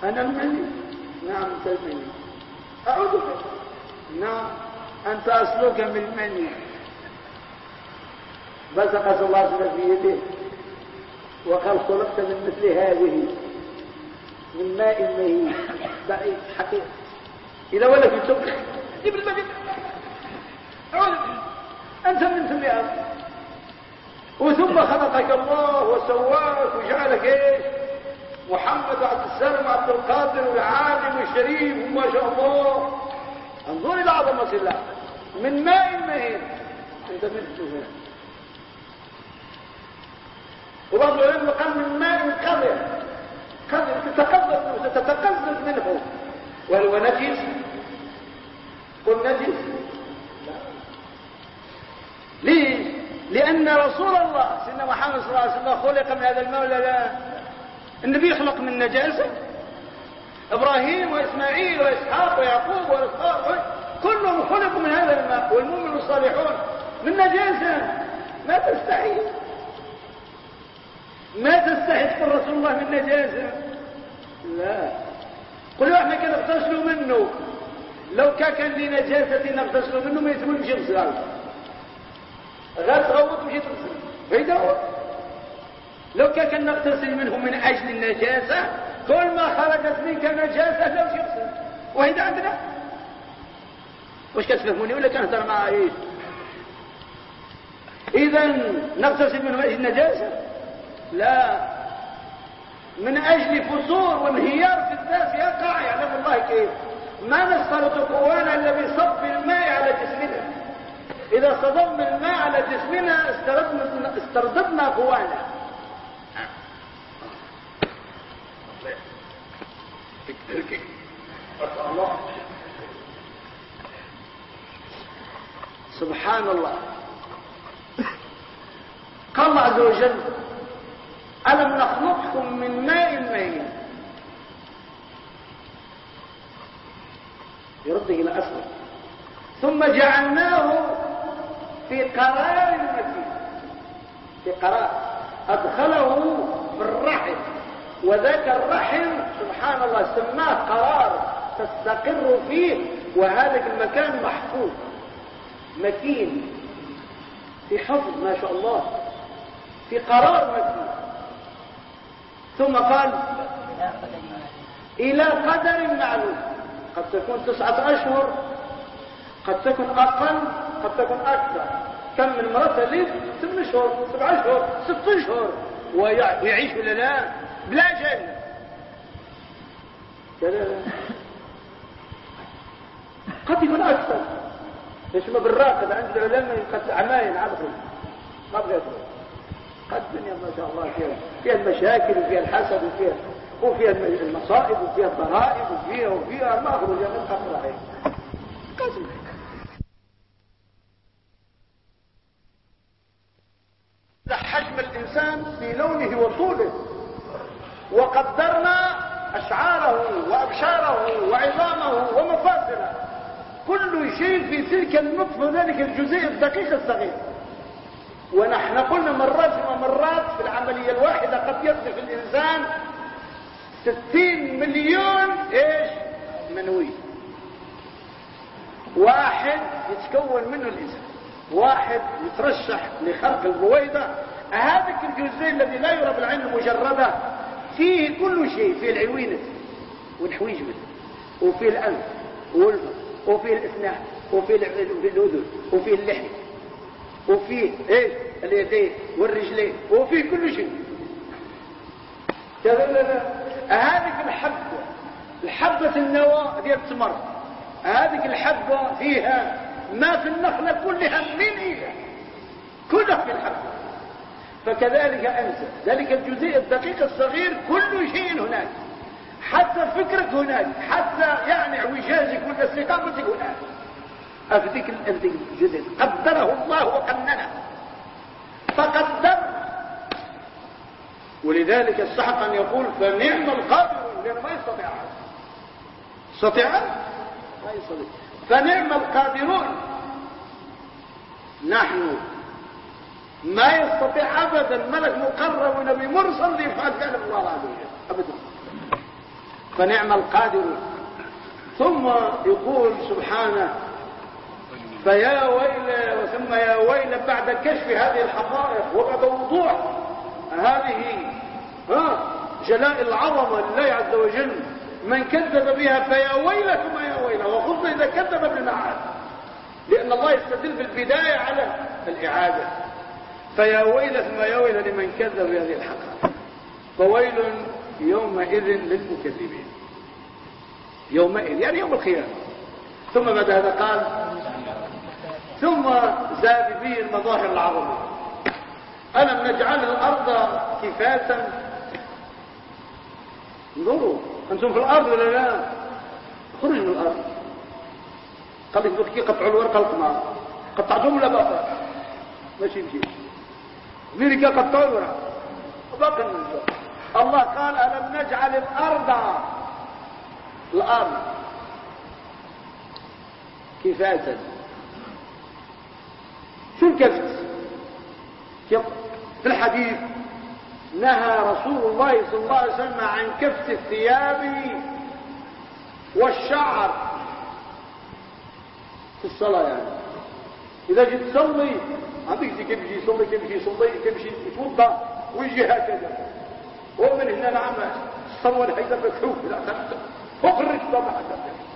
أنا المني. نعم أنت المني. أعوذ بك. نعم أنت أصلك من المني. بزق الله في يده وقال خلقت من مثل هذه. من ماء مهين. بعيد حقيقة إذا ولد يتوب جيب المجد أنت من ثم وثم خلقك الله وسواك وجعلك إيش؟ محمد عبد السلام عبد القادر والعالم والشريف وما شاء الله. انظر إلى عظمة الله. من ماء مهين. أنت من هنا وبعض العلم قال من ماء قذر تتقذر منه منه. وهل هو نجس؟ قل نجس. ليه؟ لأن رسول الله سيدنا محمد صلى الله عليه وسلم خلق من هذا الماء ولا لا. النبي يخلق من نجاسة. إبراهيم وإسماعيل وإسحاق ويعقوب وإسحاق كلهم خلقوا من هذا الماء والمؤمن الصالحون من نجاسة. ما تستحي ما تستحي تقول رسول الله من نجاسة. لا. قل إحنا كده اغتسلوا منه. لو كان لنجاسة نغتسلوا منه ما يتمنى يمشي غسل غير تغوط وشي تغسل. فايدة هو. لو كان نغتسل منه من أجل النجاسة كل ما خرجت منك نجاسة لو غسل وهيدا عندنا؟ وش كتفهموني ولا كنهضر مع إيه اذا نغتسل منه من أجل النجاسة؟ لا. من أجل فصول وانهيار في الذات يقع يعلم الله كيف؟ ما نسترد قوانا إلا بصب الماء على جسمنا. إذا صدمنا الماء على جسمنا استرددنا قوانا. سبحان الله. قال الله عز وجل ألم نخلقكم من ماء مهين يرد إلى أصله ثم جعلناه في قرار مكين. في قرار. أدخله في الرحم وذاك الرحم سبحان الله سماه قرار تستقر فيه وهذا المكان محفوظ. مكين. في حفظ ما شاء الله. في قرار مكين. ثم قال إلى قدر معلوم. قد تكون تسعة أشهر قد تكون أقل قد تكون أكثر. كم من مرة تلف ثمان أشهر سبع أشهر ست أشهر. ويعيش ولا لا؟ بلا جنة قد يكون أكثر. ليش ما بالراقد عند العلماء قد عماين عبد ما بغيت قد الدنيا ما شاء الله فيها فيها المشاكل وفيها الحسد وفيها وفيها المصائب وفيها الضرائب وفيها وفيها ما أخرج من عليه قسم حجم الإنسان في لونه وطوله وقدرنا أشعاره وأبشاره وعظامه ومفاصله. كل شيء في تلك النطفة ذلك الجزيء الدقيق الصغير. ونحن قلنا مرات ومرات في العملية الواحدة قد يصرف الإنسان ستين مليون إيش؟ منوي. واحد يتكون منه الإنسان. واحد يترشح لخلق البويضة هذا الجزء الذي لا يرى بالعين المجردة. فيه كل شيء فيه العوينة والحويجمة وفيه الأنف والفم وفيه الأسنان وفيه الأذن وفيه اللحية وفيه إيه؟ اليدين والرجلين وفيه كل شيء. هذه الحبة الحبة النواة ديال التمر هذه الحبة فيها ما في النخلة كلها من إلى كلها في الحبة فكذلك أنت ذلك الجزيء الدقيق الصغير كل شيء هناك. حتى فكرك هناك حتى يعني اعوجاجك واستقامتك هناك. أفديك الجزء قدره الله وقننه فقدر. ولذلك السحق أن يقول فنعم القادر لأنه ما يستطيع. يستطيع ما يستطيع. فنعم القادرون. نحن. ما يستطيع أبدا ملك مقرب ونبي مرسل ليفعل فعل الله عز وجل أبدا. فنعم القادرون. ثم يقول سبحانه فيا ويل ثم يا ويل بعد كشف هذه الحقائق وبعد وضوح هذه جلاء العظمة لله عز وجل من كذب بها فيا ويل ثم يا ويل وخصوصا إذا كذب بالمعاد لأن الله يستدل بالبداية على الإعادة. فيا ويل ثم يا ويل لمن كذب بهذه الحقائق. فويل يومئذ للمكذبين. يومئذ يعني يوم القيامة. ثم بعد هذا قال ثم زاد به المظاهر العظمة ألم نجعل الأرض كفاتا؟ انظروا أنتم في الأرض ولا لا؟ خرج من الأرض. قال لك دوك قطعوا الورقة القمار. قطعتهم ولا باقي؟ ماشي يمشي أمريكا قطعوا الورقة باقي الله قال ألم نجعل الأرض الأرض كفاتا؟ شو الكفت في الحديث نهى رسول الله صلى الله عليه وسلم عن كفت الثياب والشعر في الصلاة يعني. إذا جيت تصلي عندك يجي يصلي يجي يصلي يجي يتوضأ ويجي هكذا. ومن هنا نعم الصلوة الحيدة مكروه لا فوق ما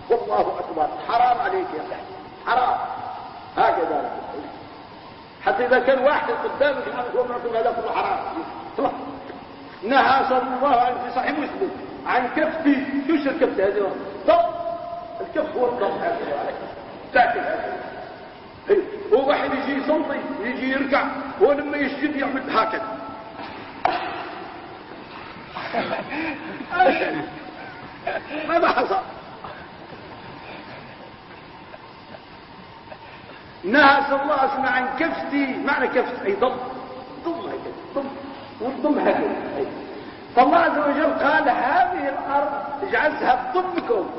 والله أكبر. حرام عليك يا أخي. حرام. هكذا. حتى إذا كان واحد قدامك هو معكم هذا كله حرام. نهى صلى الله عليه وسلم في صحيح مسلم عن كفتي شو الكف هذا؟ ضب الكف هو الضب تاكل هو واحد يجي يصلي يجي يركع ولما يسجد يعمل هكذا. ماذا حصل. نهى صلى الله عليه وسلم عن كفتي معنى كفت أي ضم. ضم هكذا ضم. والضم هكذا فالله عز وجل قال هذه الأرض اجعلها تضمكم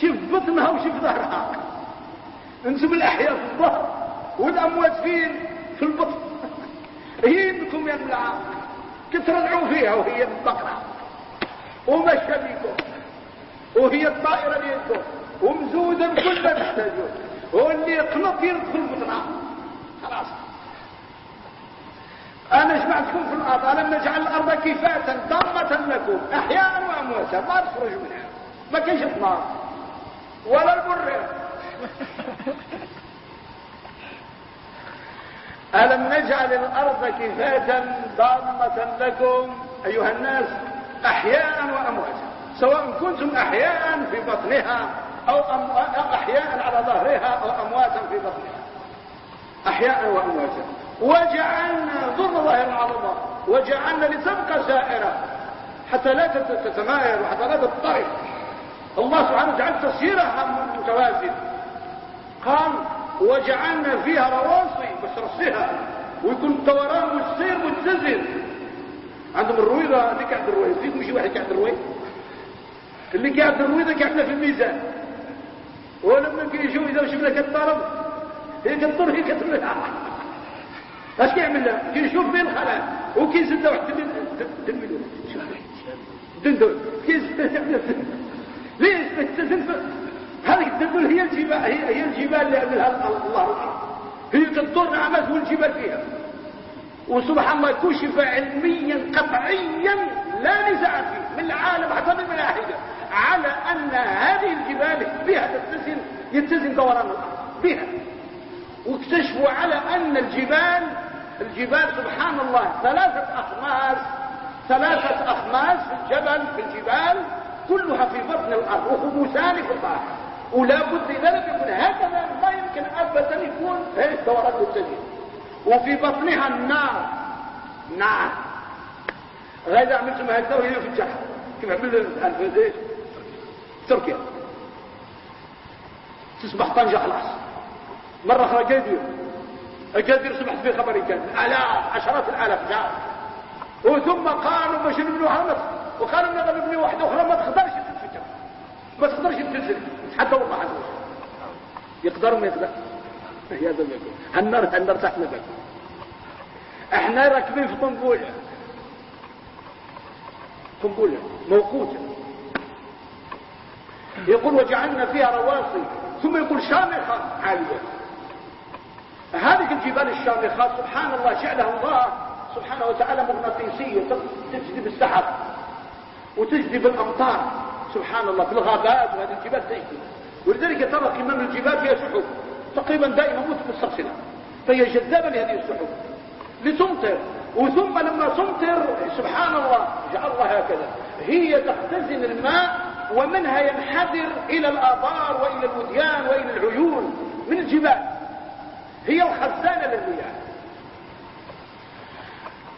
شوف بطنها وشوف ظهرها. أنتم الأحياء في الظهر والأموات فين في البطن. هي انكم يا العاق كترجعوا فيها وهي البقرة. ومشى بكم. وهي الطائرة ديالكم ومزودا كلها تحتاجون. هو اللي يقنط يدخل بطنها خلاص. أنا جمعتكم في الأرض؟ ألم نجعل الأرض كفاتا ضمة لكم. أحياء وامواتا ما تخرج منها. ما كاينش النار ولا البر. ألم نجعل الأرض كفاتا ضامة لكم. أيها الناس أحياء وأمواتا سواء كنتم أحياء في بطنها أو أحياء على ظهرها أو أمواتا في بطنها أحياء وأمواتا وجعلنا ظل ظاهر العظمة وجعلنا لتبقى سائرة. حتى لا تتمايل وحتى لا تضطرب. الله سبحانه وتعالى تسييرها متوازن. قال وجعلنا فيها رواسي بس رصيها ويكون الدوران والسير متزن. عندهم الرويضة اللي قاعد الرويض فيكم شي واحد قاعد الرويض اللي قاعد الرويضة قاعدة في الميزان. ولما كيجوا إذا شفنا كالطرب هي كالطرب هي كتطرب اش كيعمل له؟ كيشوف فين الخلاء وكيزد واحد تلميذ دندون كيزد ليه هذه الدندون هي الجبال هي, الجبال اللي عملها الله هي تدور نعمات والجبال فيها. وسبحان الله كشف علميا قطعيا لا نزاع فيه. من العالم حتى من الملاحده على أن هذه الجبال بها يتزن دوران الأرض بها واكتشفوا على أن الجبال الجبال سبحان الله ثلاثة اخماس ثلاثة اخماس في الجبل في الجبال كلها في بطن الأرض وخموسان في البحر ولا بد اذا لم يكن هكذا ما يمكن ابدا يكون هيك دوران متزن. وفي بطنها النار. نار. غير عملت ما هكذا وهي في الجحر كيف عمل الان في تركيا. تصبح طنجة خلاص. مرة أخرى أكادير أكادير سمعت في خبر كان آلاف عشرات الآلاف جاء وثم قالوا باش نبنوا مصر وقالوا نبغى نبني واحدة أخرى ما تقدرش تنفجر. ما تقدرش تنزل حتى والله عز وجل. يقدر ما يقدر. يا ذا النار النار تحتنا بك إحنا راكبين في قنبله قنبله موقوتة. يقول وجعلنا فيها رواسي. ثم يقول شامخة عالية. هذه الجبال الشامخات سبحان الله جعلها الله سبحانه وتعالى مغناطيسية تجذب السحب وتجذب الأمطار. سبحان الله في الغابات وهذه الجبال تجذب. ولذلك ترى قمم الجبال فيها سحب. تقريبا دائما مستقصلة فهي جذابة لهذه السحب. لتمطر. وثم لما تمطر سبحان الله جعل الله هكذا. هي تختزن الماء ومنها ينحدر إلى الآبار وإلى الوديان وإلى العيون من الجبال. هي الخزانة للرياح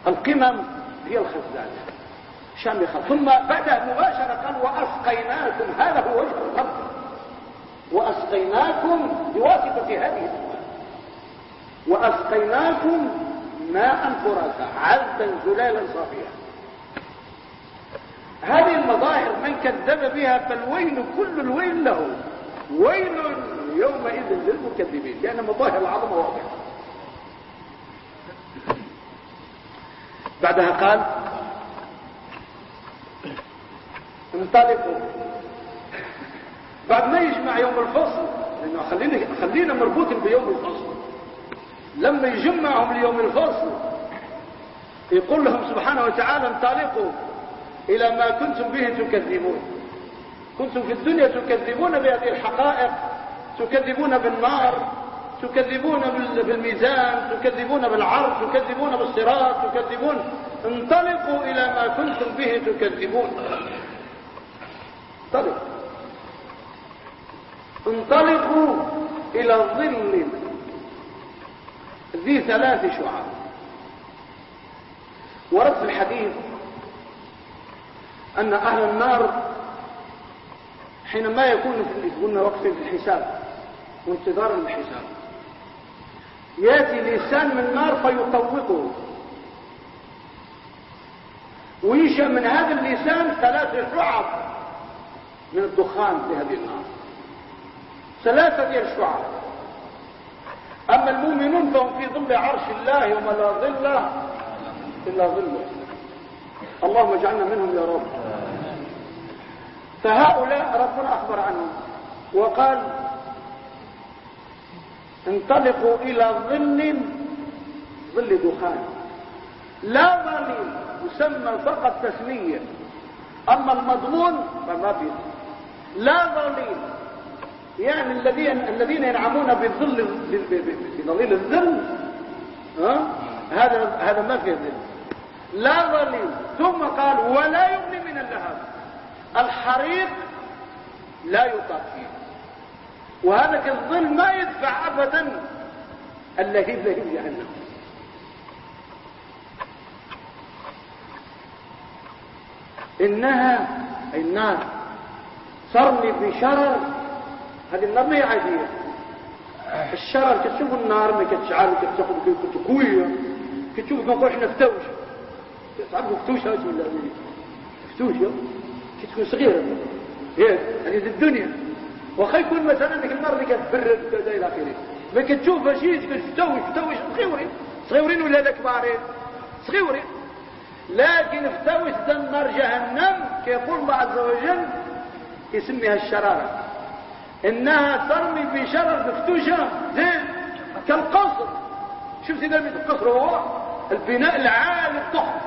القمم هي الخزانة. شامخة. ثم بدأ مباشرة وأسقيناكم. هذا هو وجه الخلق وأسقيناكم بواسطة هذه الأموال وأسقيناكم ماء فرسا عذبا زلالا صافيا. هذه المظاهر من كذب بها فالويل كل الويل له. ويل يومئذ للمكذبين لأن مظاهر العظمة واضحة. بعدها قال انطلقوا. بعد ما يجمع يوم الفصل لأنه خلينا خلينا مربوطين بيوم الفصل. لما يجمعهم ليوم الفصل يقول لهم سبحانه وتعالى انطلقوا. إلى ما كنتم به تكذبون. كنتم في الدنيا تكذبون بهذه الحقائق تكذبون بالنار تكذبون بالميزان تكذبون بالعرض تكذبون بالصراط تكذبون. انطلقوا إلى ما كنتم به تكذبون. انطلقوا. انطلقوا إلى ظل ذي ثلاث شعاب. ورد الحديث أن أهل النار حينما يكون قلنا وقت الحساب وانتظار الحساب. يأتي لسان من نار فيطوقه. وينشا من هذا اللسان ثلاث شعب من الدخان في هذه النار. ثلاثة ديال الشعب أما المؤمنون فهم في ظل عرش الله يوم لا ظل إلا ظله. اللهم اجعلنا منهم يا رب. فهؤلاء ربنا أخبر عنهم وقال انطلقوا إلى ظل ظل دخان. لا ظليل يسمى فقط تسمية أما المضمون فما في. لا ظليل يعني الذين الذين ينعمون بالظل بظليل الظل ها؟ هذا هذا ما فيه ظل. لا ظليل ثم قال ولا يغني من اللهب الحريق لا يطاق فيه وهذا الظل ما يدفع ابدا اللهيب لهيب جهنم انها النار صرني بشرر هذه النار ما هي عاديه الشرر كتشوف النار ما كتشعل كتاخذ كنت قويه كتشوف ما إحنا فتوش تعرفوا فتوش هاتوا ولا فتوش كتكون صغيرة. هي هذه الدنيا. وخا يكون مثلا ديك النار اللي كتبرد كذا إلى آخره. ما كتشوفها شي كتفتوش فتوش صغيورين. صغيورين ولا كبارين صغيورين. لكن افتوش نار جهنم كيقول الله عز وجل يسميها الشرارة. إنها ترمي بشرر مفتوشة. زين. كالقصر. شوف سيدنا القصر هو البناء العالي الضخم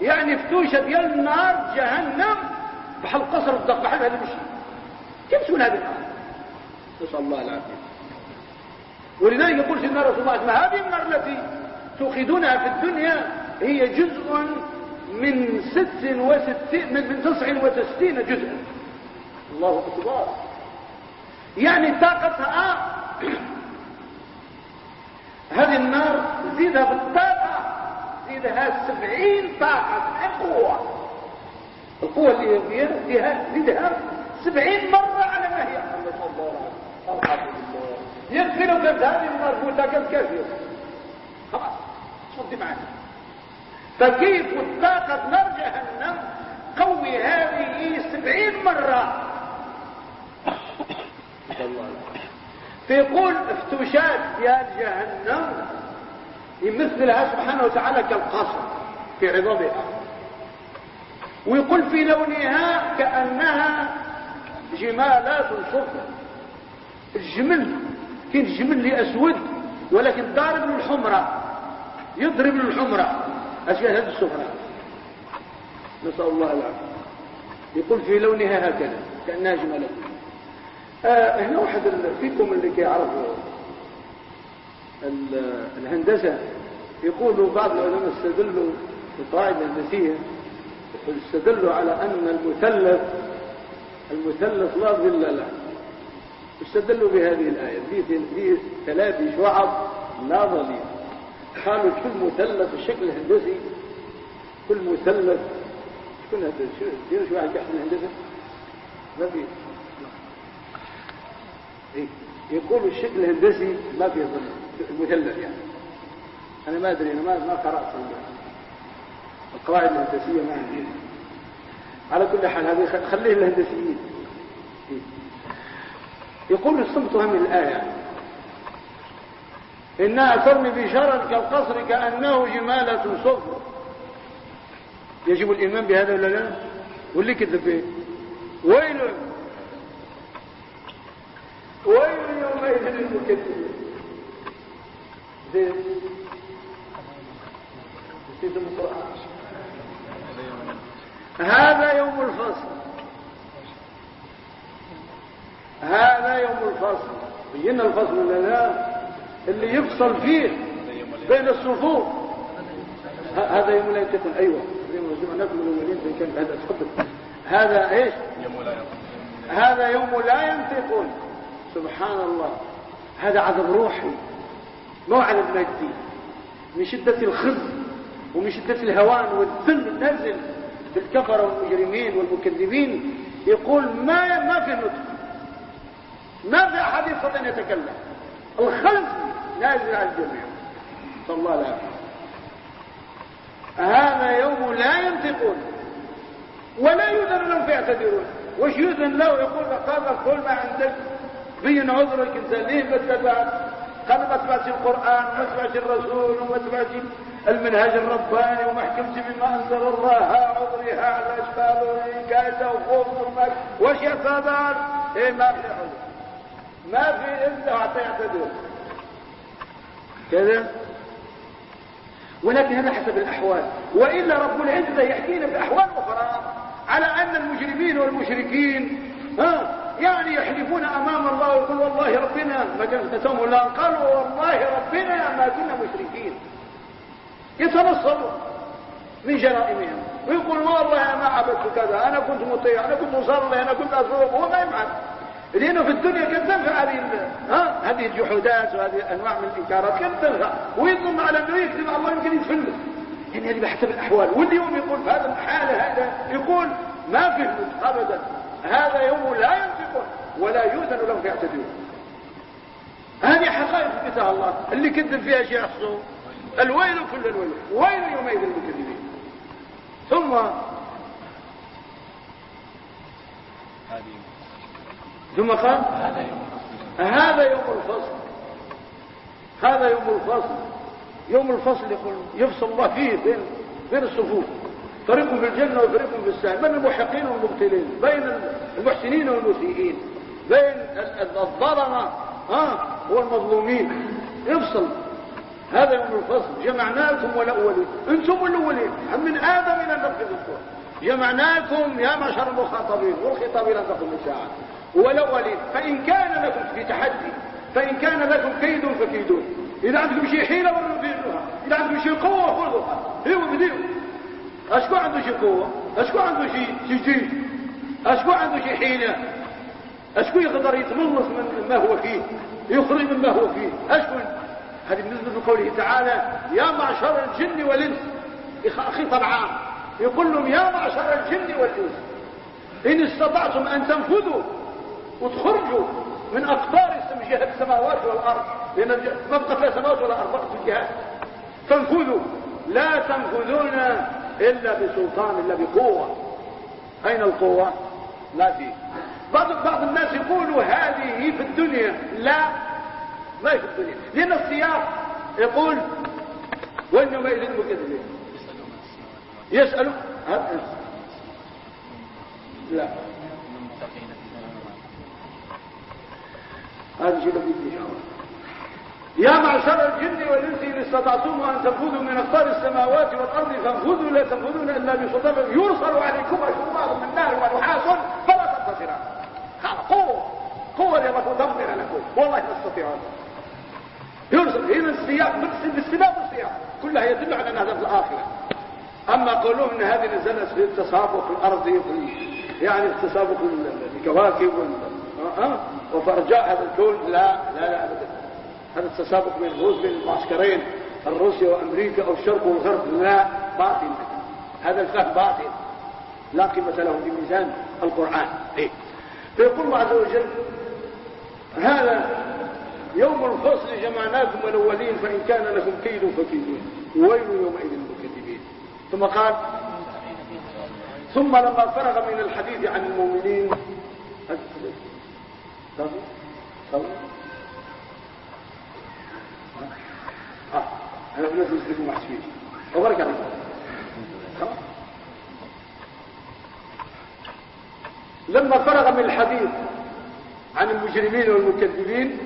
يعني فتوشة ديال النار جهنم بحال قصر الضخم بحال هذا مشي. كيف تكون هذه النار نسأل الله العافية. ولذلك يقول سيدنا رسول الله ما هذه النار التي توقدونها في الدنيا هي جزء من ست وستين من تسع وتسعين جزءا. الله أكبر. يعني طاقتها هذه النار زيدها بالطاقة. زيدها سبعين طاقة قوة؟ القوة اللي فيها زيدها سبعين مرة على ما هي. لو كانت هذه النار موتة كافية خلاص صدي معك فكيف طاقة نار جهنم قوي هذه سبعين مرة؟ فيقول افتوشات يا جهنم يمثلها سبحانه وتعالى كالقصر في عظمها ويقول في لونها كأنها جمالات صفر الجمل كاين الجمل اللي أسود ولكن ضارب من الحمرة يضرب من الحمرة أشياء هذه الصفرة نسأل الله العافية. يقول في لونها هكذا كأنها جمالات. آه هنا واحد فيكم اللي كيعرف الهندسة. يقولوا بعض العلماء استدلوا القاعدة الهندسية استدلوا على أن المثلث المثلث لا ظل له. استدلوا بهذه الآية. في ثلاث شعب لا ظليل قالوا كل مثلث الشكل الهندسي كل مثلث شكون هذا؟ شو واحد يحسن الهندسة؟ ما في. إيه؟ يقول الشكل الهندسي ما في ظل. المثلث يعني. أنا ما أدري أنا ما ما قرأت القواعد الهندسية ما عندي. على كل حال هذه خليه الهندسيين إيه؟ يقول الصمتها من الآية. إنها ترمي بشرر كالقصر كأنه جمالة صفر. يجب الإيمان بهذا ولا لا؟ واللي كذب به ويل ويل يومئذ للمكذبين. زين نسيتم القرآن هذا يوم الفصل. هذا يوم الفصل. بينا الفصل لا؟ اللي يفصل فيه بين الصفوف. هذا يوم لا ينتقل أيوه. هذا تفضل هذا إيش؟ يوم لا هذا يوم لا ينطقون سبحان الله. هذا عذاب روحي. مو عذاب مادي من شدة الخز ومن شدة الهوان والذل النازل بالكفر والمجرمين والمكذبين يقول ما ما في نطق. ما في احد يستطيع أن يتكلم؟ الخلف نازل على الجميع صلى الله عليه وسلم هذا يوم لا ينطقون ولا يؤذن لهم فيعتذرون وش يؤذن له يقول هذا كل ما عندك بين عذرك انت ليه ما تبعت قال ما تبعت القرآن وما تبعت الرسول وما تبعت المنهج الرباني وما حكمت بما أنزل الله. ها عذري ها على اشكال قاعدة وخوف ومك وش يعتذر إيه ما في عذر ما في إلا حتى يعتذر كذا؟ ولكن هذا حسب الأحوال. وإلا رب العزة يحكينا باحوال أخرى على أن المجرمين والمشركين ها؟ يعني يحلفون أمام الله ويقول والله ربنا ما كان ولا قالوا والله ربنا ما كنا مشركين. يتنصروا من جرائمهم. ويقول والله ما عبدت كذا. أنا كنت مطيع أنا كنت مصلي أنا كنت اصوم هو ما يفعل. لأنه في الدنيا كانت تنفع هذه ها؟ هذه الجحودات وهذه أنواع من الإنكارات كانت تنفع؟ ويظن على أنه يكذب الله يمكن يتفلس يعني هذه بحسب الأحوال. واليوم يقول في هذا الحال هذا يقول ما في ابدا. هذا يوم لا ينطقون ولا يؤذن لهم فيعتدون. هذه حقائق كتاب الله. اللي كذب فيها شيء يحصل الويل كل الويل. ويل يومئذ المكذبين ثم ثم قال هذا يوم الفصل. هذا يوم الفصل. يوم الفصل يقول يفصل الله فيه بين بين الصفوف. فريق في الجنة وفريق في السعي بين المحقين والمبتلين بين المحسنين والمسيئين. بين الظلمة والمظلومين افصل. هذا يوم الفصل. جمعناكم والأولين. أنتم الأولين. من آدم إلى نفخ الصور جمعناكم يا معشر المخاطبين. والخطابين تقوم الساعة والأولين. فإن كان لكم في تحدي فإن كان لكم كيد فكيدون. إذا عندكم شيء حيلة ورفيعها إذا عندكم شيء قوة خذوها هيو بديو. أشكو عنده شيء قوة؟ أشكو عنده شيء جيد؟ أشكو عنده شيء حيلة؟ أشكو يقدر يتملص من ما هو فيه يخرج مما هو فيه. أشكو. هذه بالنسبة لقوله تعالى يا معشر الجن والإنس. أخي طبعا يقول لهم يا معشر الجن والإنس. إن استطعتم أن تنفذوا وتخرجوا من أقطار جهة السماوات والأرض لأن ما بقى فيها سماوات ولا أرض في الجهات فانفذوا. لا تنفذون إلا بسلطان إلا بقوة. أين القوة؟ لا فيه. بعض بعض الناس يقولوا هذه في الدنيا. لا ما هي في الدنيا. لأن السياق يقول وين يومئذ المكذبين. يسألوا؟ لا. هذا شيء لطيف يا معشر الجن والإنس إن استطعتم أن تنفذوا من أقطار السماوات والأرض فانفذوا لا تنفذون إلا بسلطان. يرسل عليكم اشواط من نار ونحاس فلا تنتصران قوة قوة لما تدمر لكم. والله لا تستطيعون يرسل هنا السياق باستباب السياق كلها يدل على ان هذا الآخرة. أما قولهم إن هذه نزلت في التسابق الأرضي يعني في تسابق الكواكب وال... وفرجاء هذا الكون لا لا لا ابدا. هذا التسابق بين الروس المعسكرين الروسيا وأمريكا أو الشرق والغرب لا باطل. هذا الفهم باطل. لا قيمة له في ميزان القرآن. إيه؟ فيقول الله عز وجل هذا يوم الفصل جمعناكم الاولين فان كان لكم كيد فكيدون ويل يومئذ للمكذبين ثم قال ثم لما فرغ من الحديث عن المؤمنين آه أنا بنزل مسلكم محسوين وبركة عليكم لما فرغ من الحديث عن المجرمين والمكذبين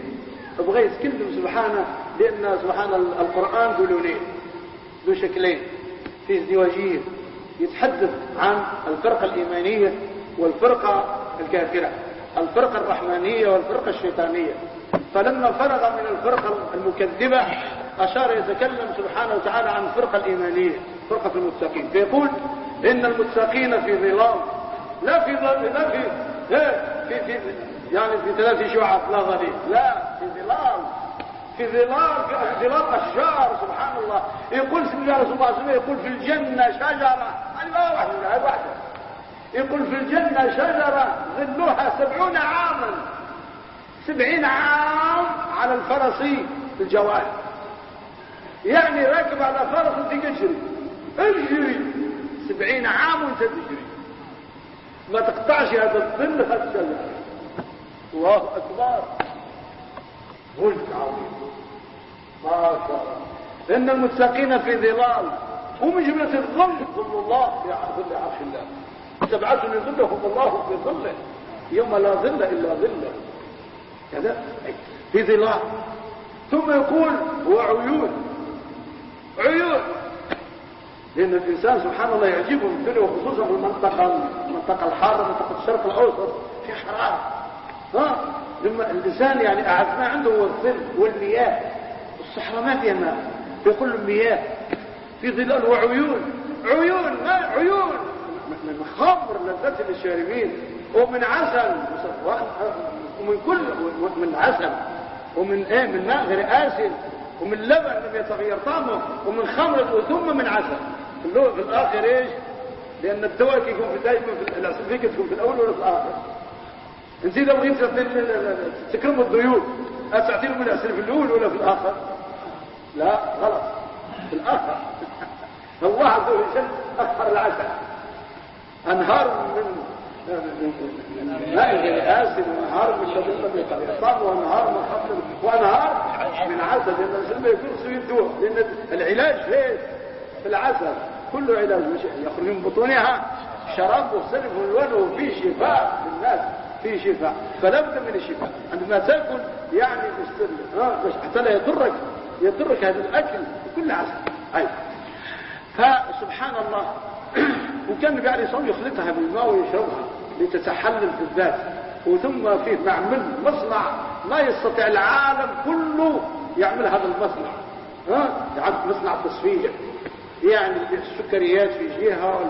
أبغى يتكلم سبحانه لأن سبحان القرآن ذو لونين ذو شكلين في ازدواجية يتحدث عن الفرقة الإيمانية والفرقة الكافرة الفرقة الرحمانية والفرقة الشيطانية. فلما فرغ من الفرقة المكذبة أشار يتكلم سبحانه وتعالى عن الفرقة الإيمانية فرقة المتقين فيقول إن المتقين في ظلال لا في لا في في في يعني في ثلاث شعب لا ظليل لا في ظلال. في ظلال في ظلال أشجار سبحان الله يقول سيدنا الله رسول الله يقول في الجنة شجرة. هذه واحدة واحدة. يقول في الجنة شجرة ظلها سبعون عاما. سبعين عام على الفرس في الجوال. يعني راكب على فرس تجري اجري. سبعين عام وانت تجري. ما تقطعش هذا الظل هذا الشجر الله أكبر. ملك عظيم. ما شاء الله. إن المتقين في ظلال. ومن جمله الظل. ظل الله في ظل عرش الله. سبعة يظلهم الله في ظله. يوم لا ظل إلا ظله. كذا. في ظلال. ثم يقول وعيون عيون. لأن الإنسان سبحان الله يعجبه الدنيا وخصوصا في المنطقة المنطقة الحارة منطقة الشرق الأوسط في حرارة. ها؟ لما الإنسان يعني أعز ما عنده هو الظل والمياه الصحراء ما فيها ماء. يقول له مياه. في ظلال وعيون. عيون ما عيون. من خمر لذة للشاربين. ومن عسل. ومن كل من عسل. ومن إيه؟ من ماء غير آسن. ومن لبن لم يتغير طعمه. ومن خمر ثم من عسل. في الآخر إيش؟ لأن الدواء يكون في دائما في الاسلفيك تكون في الأول ولا في الآخر. انت اذا بغيت تكرم الضيوف. تعطيهم من الاسلف في الأول ولا في الآخر؟ لا غلط. في الآخر. الله عز وجل اخر العسل أنهار من ماء غير آسن وأنهار من لبن بيطعم وأنهار من خمر. وأنهار من عسل لأن الانسان ما سوي لأن العلاج فين في العسل. كله علاج يخرج من بطونها شراب والسلف واللون وفيه شفاء للناس فيه شفاء. فلا بد من الشفاء. عندما تأكل يعني حتى لا يضرك يضرك هذا الأكل بكل عسل. اي فسبحان الله وكان النبي عليه الصلاة يخلطها بالماء ويشربها لتتحلل في الذات. وثم فيه معمل مصنع ما يستطيع العالم كله يعمل هذا المصنع. ها؟ يعد مصنع تصفية. يعني السكريات في ها؟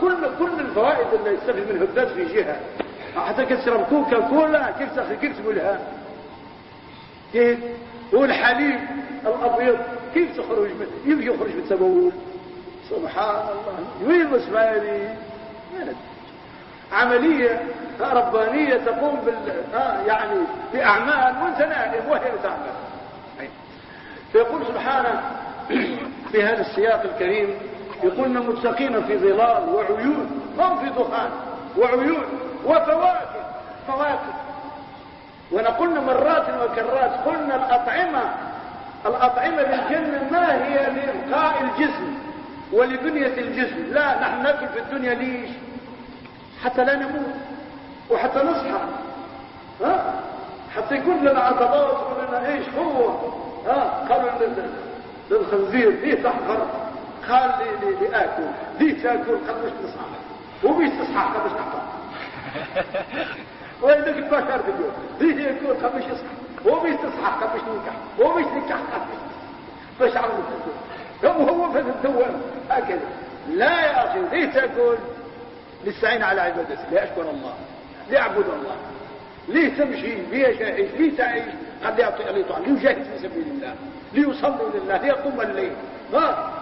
كل كل الفوائد اللي يستفيد منها الذات في جهة. حتى كتشرب كوكا كولا كيف كيف تقولها كيف؟ والحليب الأبيض كيف تخرج من كيف يخرج من التبول. سبحان الله. وين المسماري عملية ربانية تقوم بال يعني بأعمال وانت نائم وهي تعمل فيقول سبحانه في هذا السياق الكريم يقولنا متقين في ظلال وعيون هم في دخان وعيون وفواكه فواكه. ونقولنا مرات وكرات قلنا الأطعمة الأطعمة بالجنة ما هي لإبقاء الجسم ولبنية الجسم؟ لا نحن نأكل في الدنيا ليش؟ حتى لا نموت وحتى نصحى. ها؟ حتى يكون لنا عضلات ولنا إيش؟ قوة. ها؟ قالوا للخنزير ليه تحقر قال لي لي لآكل ليه تاكل؟ قد مش تصحى؟ وبيش تصحى قد مش تحقر وإذا كنت بشر تقول ليه يكون قد مش يصحى؟ وبيش تصحى قد مش نكح وبيش نكح قد مش فاش عمل هو في الدوام. هكذا. لا يا أخي ليه تاكل؟ للسعين على عبادته. ليشكر الله. ليعبد الله. ليه تمشي؟ ليه تعيش ليه تعيش؟ قد يعطي عليه طعام ليجاهد في سبيل الله؟ ليصلي لله؟ ليقوم الليل؟ ها؟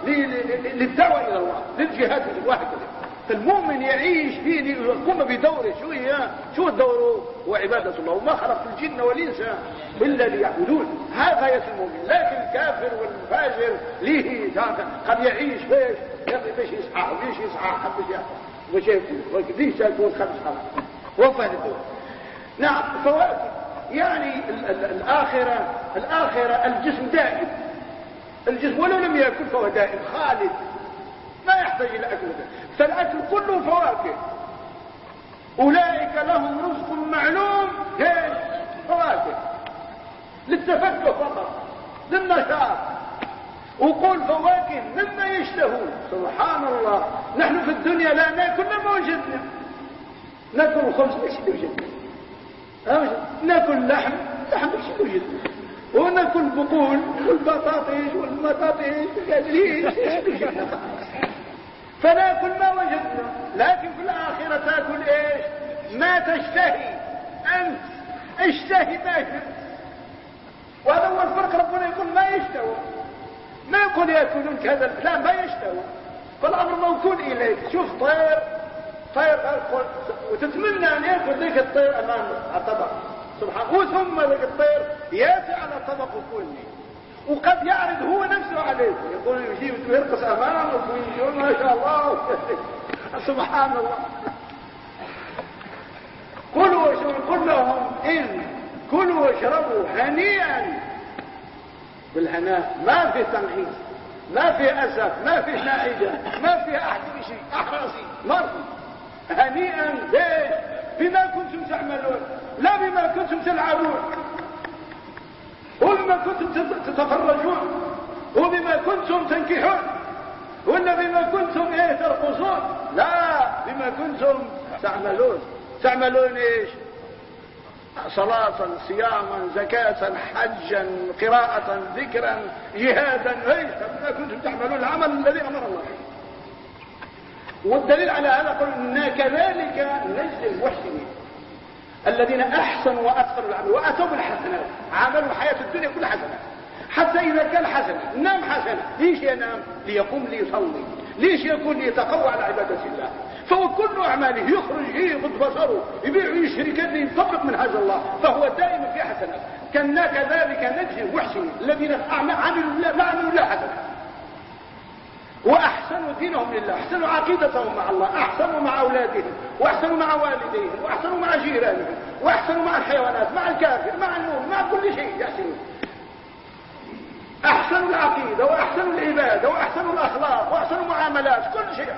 للدعوة إلى الله للجهاد وهكذا فالمؤمن يعيش فيه يقوم بدوره شو هي شو الدور هو عبادة الله وما خلقت الجن والإنس إلا ليعبدون. هذا غاية المؤمن. لكن الكافر والفاجر ليه قد يعيش فيش باش يسعى وبيش يسعى حتى وش يكون ليش يكون خمس خمس وفهدوا نعم فواكه يعني الآخرة الآخرة الجسم دائم. الجسم ولو لم يأكل فهو دائم خالد. ما يحتاج إلى أكل فالأكل كله فواكه. أولئك لهم رزق معلوم. إيش؟ فواكه. للتفكه فقط. للنشاط. وقول فواكه مما يشتهون. سبحان الله. نحن في الدنيا لا نأكل مما وجدنا نأكل الخبز مش وجدنا ناكل لحم لحم مش وجدنا وناكل بقول والبطاطيش والمطاطيش قادرين فناكل ما وجدنا لكن في الآخرة تاكل إيش؟ ما تشتهي. أنت اشتهي ما شئت وهذا هو الفرق ربنا يقول ما يشتهون ما يقول يأكلون كذا لا ما يشتهون فالأمر موكول إليك. شوف طير طير وتتمنى أن يأكل ذيك الطير أمام الطبق. سبحان وثم ذيك الطير يأتي على الطبق كله وقد يعرض هو نفسه عليه. يقول يجيب ويرقص أمامه ويقول ما شاء الله. سبحان الله. كلوا واشربوا. قل لهم إن كلوا واشربوا هنيئا. بالهناء ما في تنغيص ما في أسف ما في نائجة ما في أحد شيء. أحرصي ما في هنيئا ليش بما كنتم تعملون لا بما كنتم تلعبون وبما كنتم تتفرجون وبما كنتم تنكحون ولا بما كنتم إيه ترقصون لا بما كنتم تعملون. تعملون إيش؟ صلاة صياما زكاة حجا قراءة ذكرا جهادا إيش بما كنتم تعملون العمل الذي أمر الله والدليل على هذا قلنا كذلك نجزي المحسنين. الذين أحسنوا واكثروا العمل وأتوا بالحسنات. عملوا الحياة الدنيا كل حسنات حتى إذا كان حسنه نام حسنه ليش ينام؟ ليقوم ليصلي. ليش يكون ليتقوى على عبادة الله. فهو كل أعماله يخرج يغض بصره يبيع ويشتري كذا يطبق منهج الله. فهو دائما في حسنات. كنا كذلك نجزي المحسنين. الذين عملوا لا عملوا لا حسنات. وأحسنوا دينهم لله أحسنوا عقيدتهم مع الله أحسنوا مع أولادهم وأحسنوا مع والديهم وأحسنوا مع جيرانهم وأحسنوا مع الحيوانات مع الكافر مع النور مع كل شيء يحسنون أحسنوا العقيدة وأحسنوا العبادة وأحسنوا الأخلاق وأحسنوا المعاملات كل شيء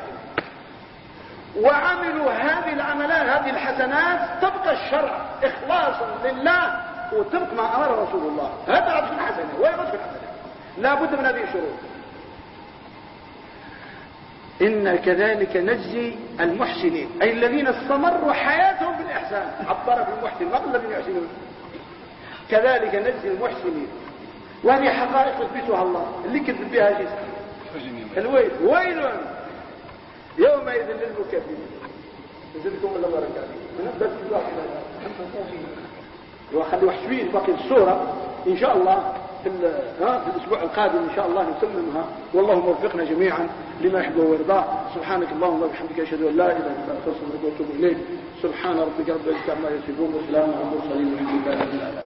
وعملوا هذه العملات هذه الحسنات تبقى الشرع إخلاصا لله وتبقى ما أمر رسول الله. هذا عبد الحسنة وين في الحسنة لا بد من هذه الشروط. إن كذلك نجزي المحسنين. أي الذين استمروا حياتهم بالإحسان. عبر بالمحسن ما الذين يحسنون؟ كذلك نجزي المحسنين. وهذه حقائق يثبتها الله. اللي كذب بها جزء الويل. ويل. يومئذ للمكذبين. نزلكم ولا بركة نبدأ وخلي وحشوين باقي الصورة إن شاء الله. في, في الأسبوع القادم إن شاء الله نتممها والله موفقنا جميعا لما يحب ويرضاه سبحانك اللهم وبحمدك أشهد أن لا إله إلا أنت أستغفرك وأتوب إليك. سبحان ربك رب العزة عما يصفون وسلام على المرسلين والحمد لله رب العالمين.